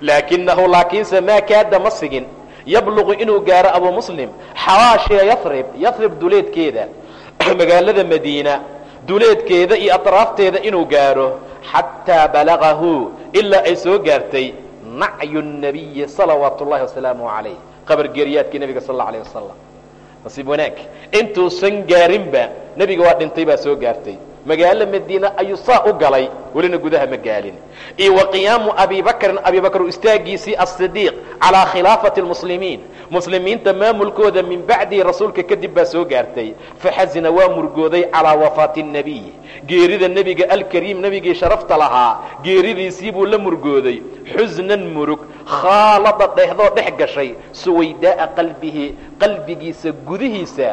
laakinahu laakiinse maa kaada ma sigin yabluqu inuu gaaro abu muslim xawaashiya yarib yarib duleedkeeda magaalada madiina duleedkeeda iyo atraafteeda inuu gaaro xataa balagahu ilaa ay soo gaartay nacyu الnabiyi salawaatu اllahi wasalaamu calayh qabargeeriyaadkii nebiga sal اla alيه wasalam nasiib wanaag intuusan gaarinba nebiga waa dhintay baa soo gaartay magaalo madiine ayuu saa u galay welina gudaha ma gaalin. Iyo wa qiyaamu abibakrin abibakr istaagiisii asidiiq calaa khilaafati muslimiin muslimiinta maamulkooda min bacdihi rasuulka kadib baa soo gaartay. Faxazina waa murgooday calaa wafaati nebiy geerida nebiga alkariim nebigii sharafta lahaa geeridiisii buu la murgooday. Xusnan murug khaalada dhehdoo dhex gashay suwaydaa'a qalbihi qalbigiisa gudihiisa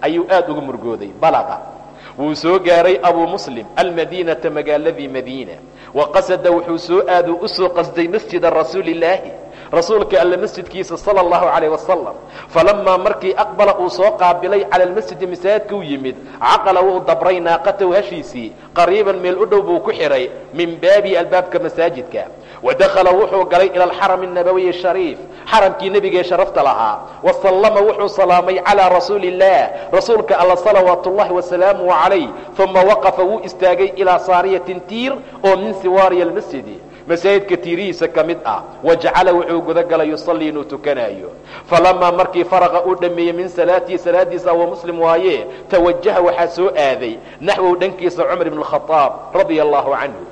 ayuu aad uga murgooday. Balaqa wuu soo gaaray abu muslim almadiinata magaaladii madiina. Wa qasada wuxuu soo aaduu u soo qasday masjida rasuuli illaahi rasuulka alle masjidkiisa sala allahu calayh wasalam falamaa markii aqbala uu soo qaabilay cala almasjidi masaajidka u yimid caqala wuu dabray naaqatahu hashiisii qariiban meel u dhow buu ku xidhay min baabi albaabka masaajidka. Wadakhala wuxuu galay ila alxarami annabawiyi shariif xaramkii nebigee sharafta lahaa. Wasallama wuxuu salaamay calaa rasuuli illah rasuulka alla salawaatu ullahi wasalaamuhu calayh uma waqafa wuu istaagay ilaa saariyatin tiir oo min siwaariya almasjidi masaajidka tiirihiisa ka mid ah wajacala wuxuu gudagalay yusallii inuu tukanaayo. Falamaa markii faraqa uu dhammeeyey min salaatihi salaadiisa wa muslim waaye tawajaha waxaa soo aaday naxwow dhankiisa cumar ibn khaaab radia allahu canhu.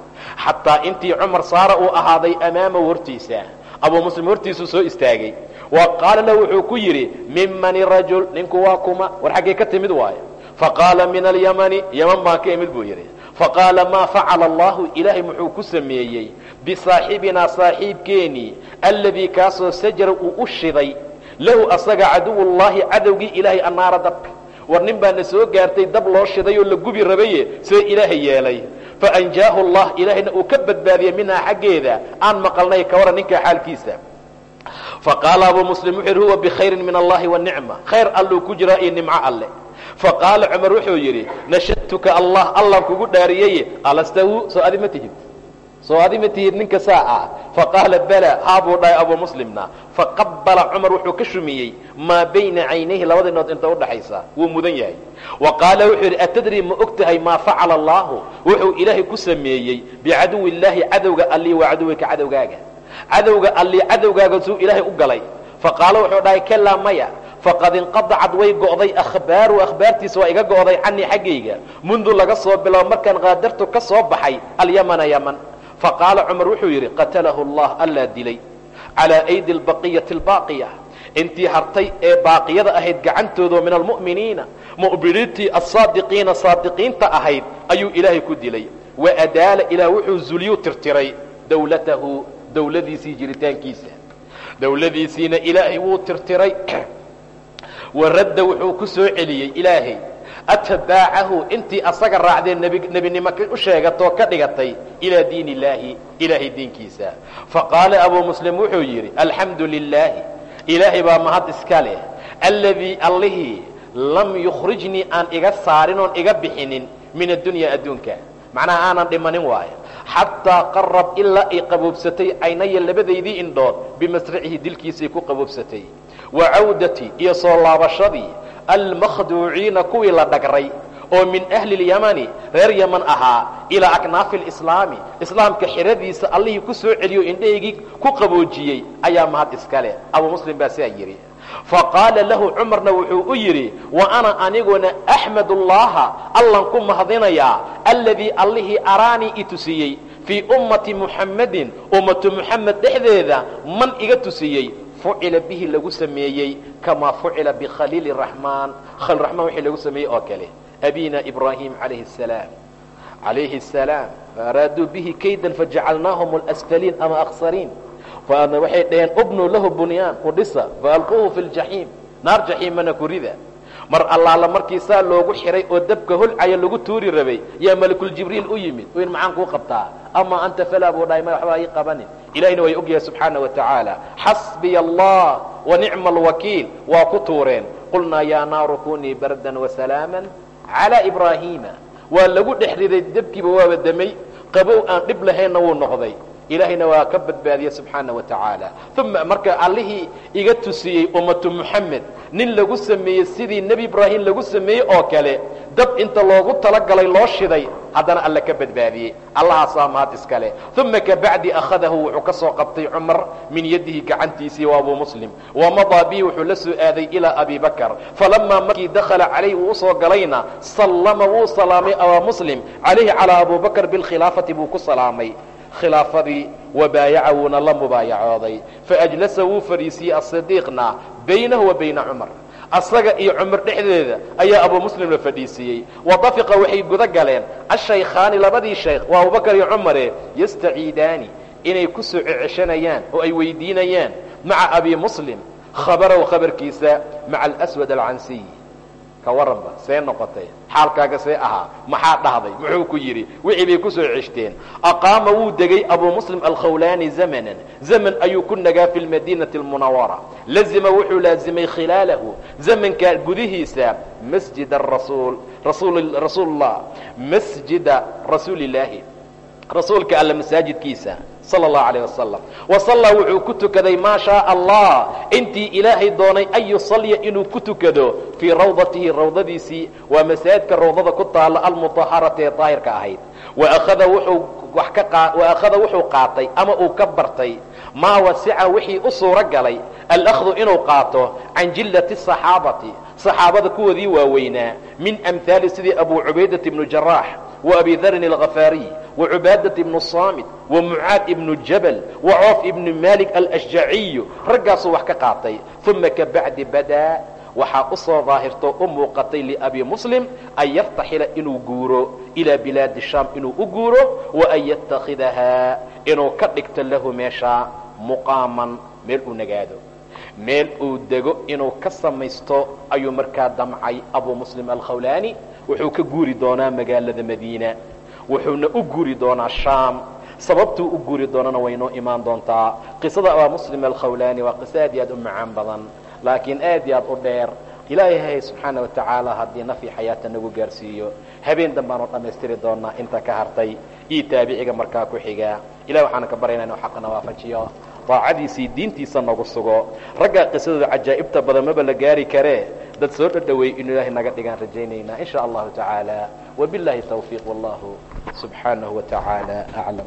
Xataa intii cumar saara uu ahaaday amaamahu hortiisa abuu muslim hortiisuu soo istaagay. Wa qaala lahu wuxuu ku yidhi mimani rajul ninku waa kuma war xaggee ka timid waayo faqaala min alyamani. Yaman baan ka imid buu yidhi faqaala maa facala allahu ilaahay muxuu ku sameeyey bisaaxibinaa saaxiibkeenii alladii kaasoo sajara uu u shiday lahu asaga caduwullaahi cadowgii ilaahay annaara dabka war nin baana soo gaartay dab loo shiday oo la gubi rabaye see ilaahay yeelay. Faanjaahu allah ilaahayna uu ka badbaadiyey minhaa xaggeeda aan maqalnay ka waran ninkaa xaalkiisa. Faqaala abuu muslim wuxuu yidhi huwa bikhayrin min allahi wanicma khayr alluu ku jiraa iyo nimco alle faqaala cumar wuxuu yidhi nashadtuka allah allaan kugu dhaariyeye alastahu soo adi ma tihid. Soo adi ma tihid ninka saa ah. Faqaala bala haabuu dhahay abuu muslimna. Faqabala cumar wuxuu ka shumiyey maa bayna caynayhi labada nood inta udhaxaysa wuu mudan yahay. Wa qaala wuxuu yidhi atadri ma og tahay maa facala allaahu wuxuu ilaahay ku sameeyey bicaduwi illaahi cadowga allii waa caduwika cadowgaaga. Cadowga allii cadowgaaga suu ilaahay u galay. Faqaala wuxuu dhahay kalaa maya faqad inqadacad way go'day ahbaaru akhbaartiisa waa iga go'day canii xaggayga. Mundu laga soo biloabo markaan qaadartu ka soo baxay alyamana yaman. Faqaala cumar wuxuu yidhi qatalahu allah allaa dilay. Calaa aydi albaqiyati albaaqiya. Intii hartay ee baaqiyada ahayd gacantooda min almu'miniina mu'miniintii asaadiqiina saadiqiinta ahayd ayuu ilaahay ku dilay. Wa adaala ilaah wuxuu zuliyuu tirtiray dowlatahu dowladiisii jiritaankiisa. Dowladiisiina ilaahay wuu tirtiray waradda wuxuu ku soo celiyey ilaahay. Atbaacahu intii asaga raacdee nebinimo u sheegatoo ka dhigatay ilaa diin illaahi ilaahay diinkiisa. Faqaala abuu muslim wuxuu yidhi alxamdu lilaahi ilaahay baa mahad iska leh. Alladii allihii lam yukhrijnii aan iga saarin oon iga bixinin min addunya adduunka. Macnaha aanan dhimanin waayo. Xataa qarab ilaa ay qaboobsatay caynaya labadaydii indhood bimasricihi dilkiisay ku qaboobsatay wa cawdatii iyo soo laabashadii almakhduuciina kuwii la dhagray oo min ahli اlyamani reer yaman ahaa ilaa aknaafi اlislaami islaamka xiradiisa allihii ku soo celiyo indhahaygii ku qaboojiyey ayaa mahad iska leh abuu muslim baa sidaa yidhi. Faqaala lahu cumarna wuxuu u yidhi wa ana aniguna axmad ullaha allan ku mahadinayaa alladii allihii araanii i tusiyey fii ummati muxammadin ummatu muxamed dhexdeeda man iga tusiyey fucila bihi lagu sameeyey kamaa fucila bikhaliil raxmaan khaliil raxmaan wixii lagu sameeyey oo kale. Abina ibraahim calayhi salaam. Calayhi asalaam faaraaduu bihi kaydan fajacalnaahum alsfaliin ama aksariin faadna waxay dhaheen ubnu lahu bunyaan ku dhisa. Faalquuhu fi ljaxiim naar jaxiimana ku rida. Mar allaala markii saa loogu xiray oo dabka holcaya lagu tuuri rabay yaa malakuljibriil u yimid. In maxaan kuu qabtaa. Amaa anta falaa buu dhahay ma waxbaa ii qabanin ilahina way ogyahay subxaana wa tacaala. Xasbiya allah wa nicma alwakiil waa ku tuureen. Qulnaa yaa naaru kunii bardan wasalaama calaa ibraahiima waa lagu dhex riday dabkiiba waaba damay qabow aan dhib lahaynna wuu noqday ilaahayna waa ka badbaadiyey subxaana wa tacaala uma marka allihii iga tusiyey ummatu muxamed nin lagu sameeyey sidii nebi ibraahim lagu sameeyey oo kale dab inta loogu talagalay loo shiday haddana alle ka badbaadiyey allahaasaa mahad iska leh uma kabacdi akhadahu wuxuu ka soo qabtay cumar min yadihi gacantiisii waa abuu muslim wamadaa bihi wuxuu la soo aaday ilaa abi bakr falamaa markii dakhala calayh uu u soo galayna sallama wuu salaamay abaa muslim calayhi calaa abu bakr bilkhilaafati buu ku salaamay khilaafadii wabaayaca wuuna la mubaayacooday. Faajlasa wuu fadhiisiyey asidiiqna baynahu wa bayna cumar. Asaga iyo cumar dhexdeeda ayaa abuu muslim la fadhiisiiyey wadafiqa waxay guda galeen ashaykhaani labadii shaykh waa abubakar iyo cumare yastaciidaani inay ku soo oo ay weydiinayaan maca abi muslim khabarahu khabarkiisa maca alswad alcansiy ka waranba see noqotay. Xaalkaaga see ahaa. Maxaa dhahday? Muxuu ku yidhi wixii bay ku soo ceshteen. Aqaama wuu degay abuu muslim alkhawlaani zamanan. Zaman ayuu ku nagaa fi lmadiinati almunawara lazima wuxuu laazimay khilaalahu. Zamankaa gudihiisa masjid arasuul rasuulullah masjida rasuulillaahi. Rasuulka alla masaajidkiisa sala allahu calayh wasalam wa sallaa wuxuu ku tukaday maa shaaa allah intii ilaahay doonay an yusalliya inuu ku tukado fii rawdatihi rawdadiisii waa masaajidka rawdada ku taalla almutaharati ee daahirka ahayd waakhada wuxuu wax ka wa akhada wuxuu qaatay ama uu ka bartay maa wasica wixii u suuro galay alahdu inuu qaato can jillati saxaabati saxaabada kuwoodii waaweynaa min amhaali sidii abu cubaydat ibnu jaraax وأbي dhrn الغفاaري وعubaadaة بن الصاmت ومعاad بن jبل وcoof بن مالك الأشجaعي raggaasuu wax ka qaatay ثuma kabaعdi badaa waxaa u soo daahirto u muuqatay لأbi mسلم an yftaxila inuu guuro إilى bilaadi شham inuu u guuro وأn yتakidahaa inuu ka dhigto lahu meeshaa مqaaman meel uu nagaado meel uu dego inuu ka samaysto ayuu markaa damcay abu mسلم الkhawlاni wuxuu ka guuri doonaa magaalada madiina wuxuuna u guuri doonaa shaam. Sababtuu u guuri doonana waynoo imaan doontaa. Qisada abaa muslim alkhawlaani waa qiso aad iyo aad u macaan badan. Laakiin aad iyo aad u dheer. Ilaahay subxaana watacaala haddii nafyi xayaata nagu gaarsiiyo. Habeen danbaanu dhammaystiri doonaa inta ka hartay. Iyo taabiciga markaa ku xiga. Ilahi waxaana ka baryaynaa inuu xaqana waafajiyo. Daacadiisii diintiisa nagu sugo. Raggaa qisadooda cajaa'ibta badan maba la gaari karee dad soo dhadhoweey inuu ilaahay naga dhigaan rajaynaynaa in allahu tacaala wabiاllahi tawfiiq wallahu subxaanahu wa tacaala aclam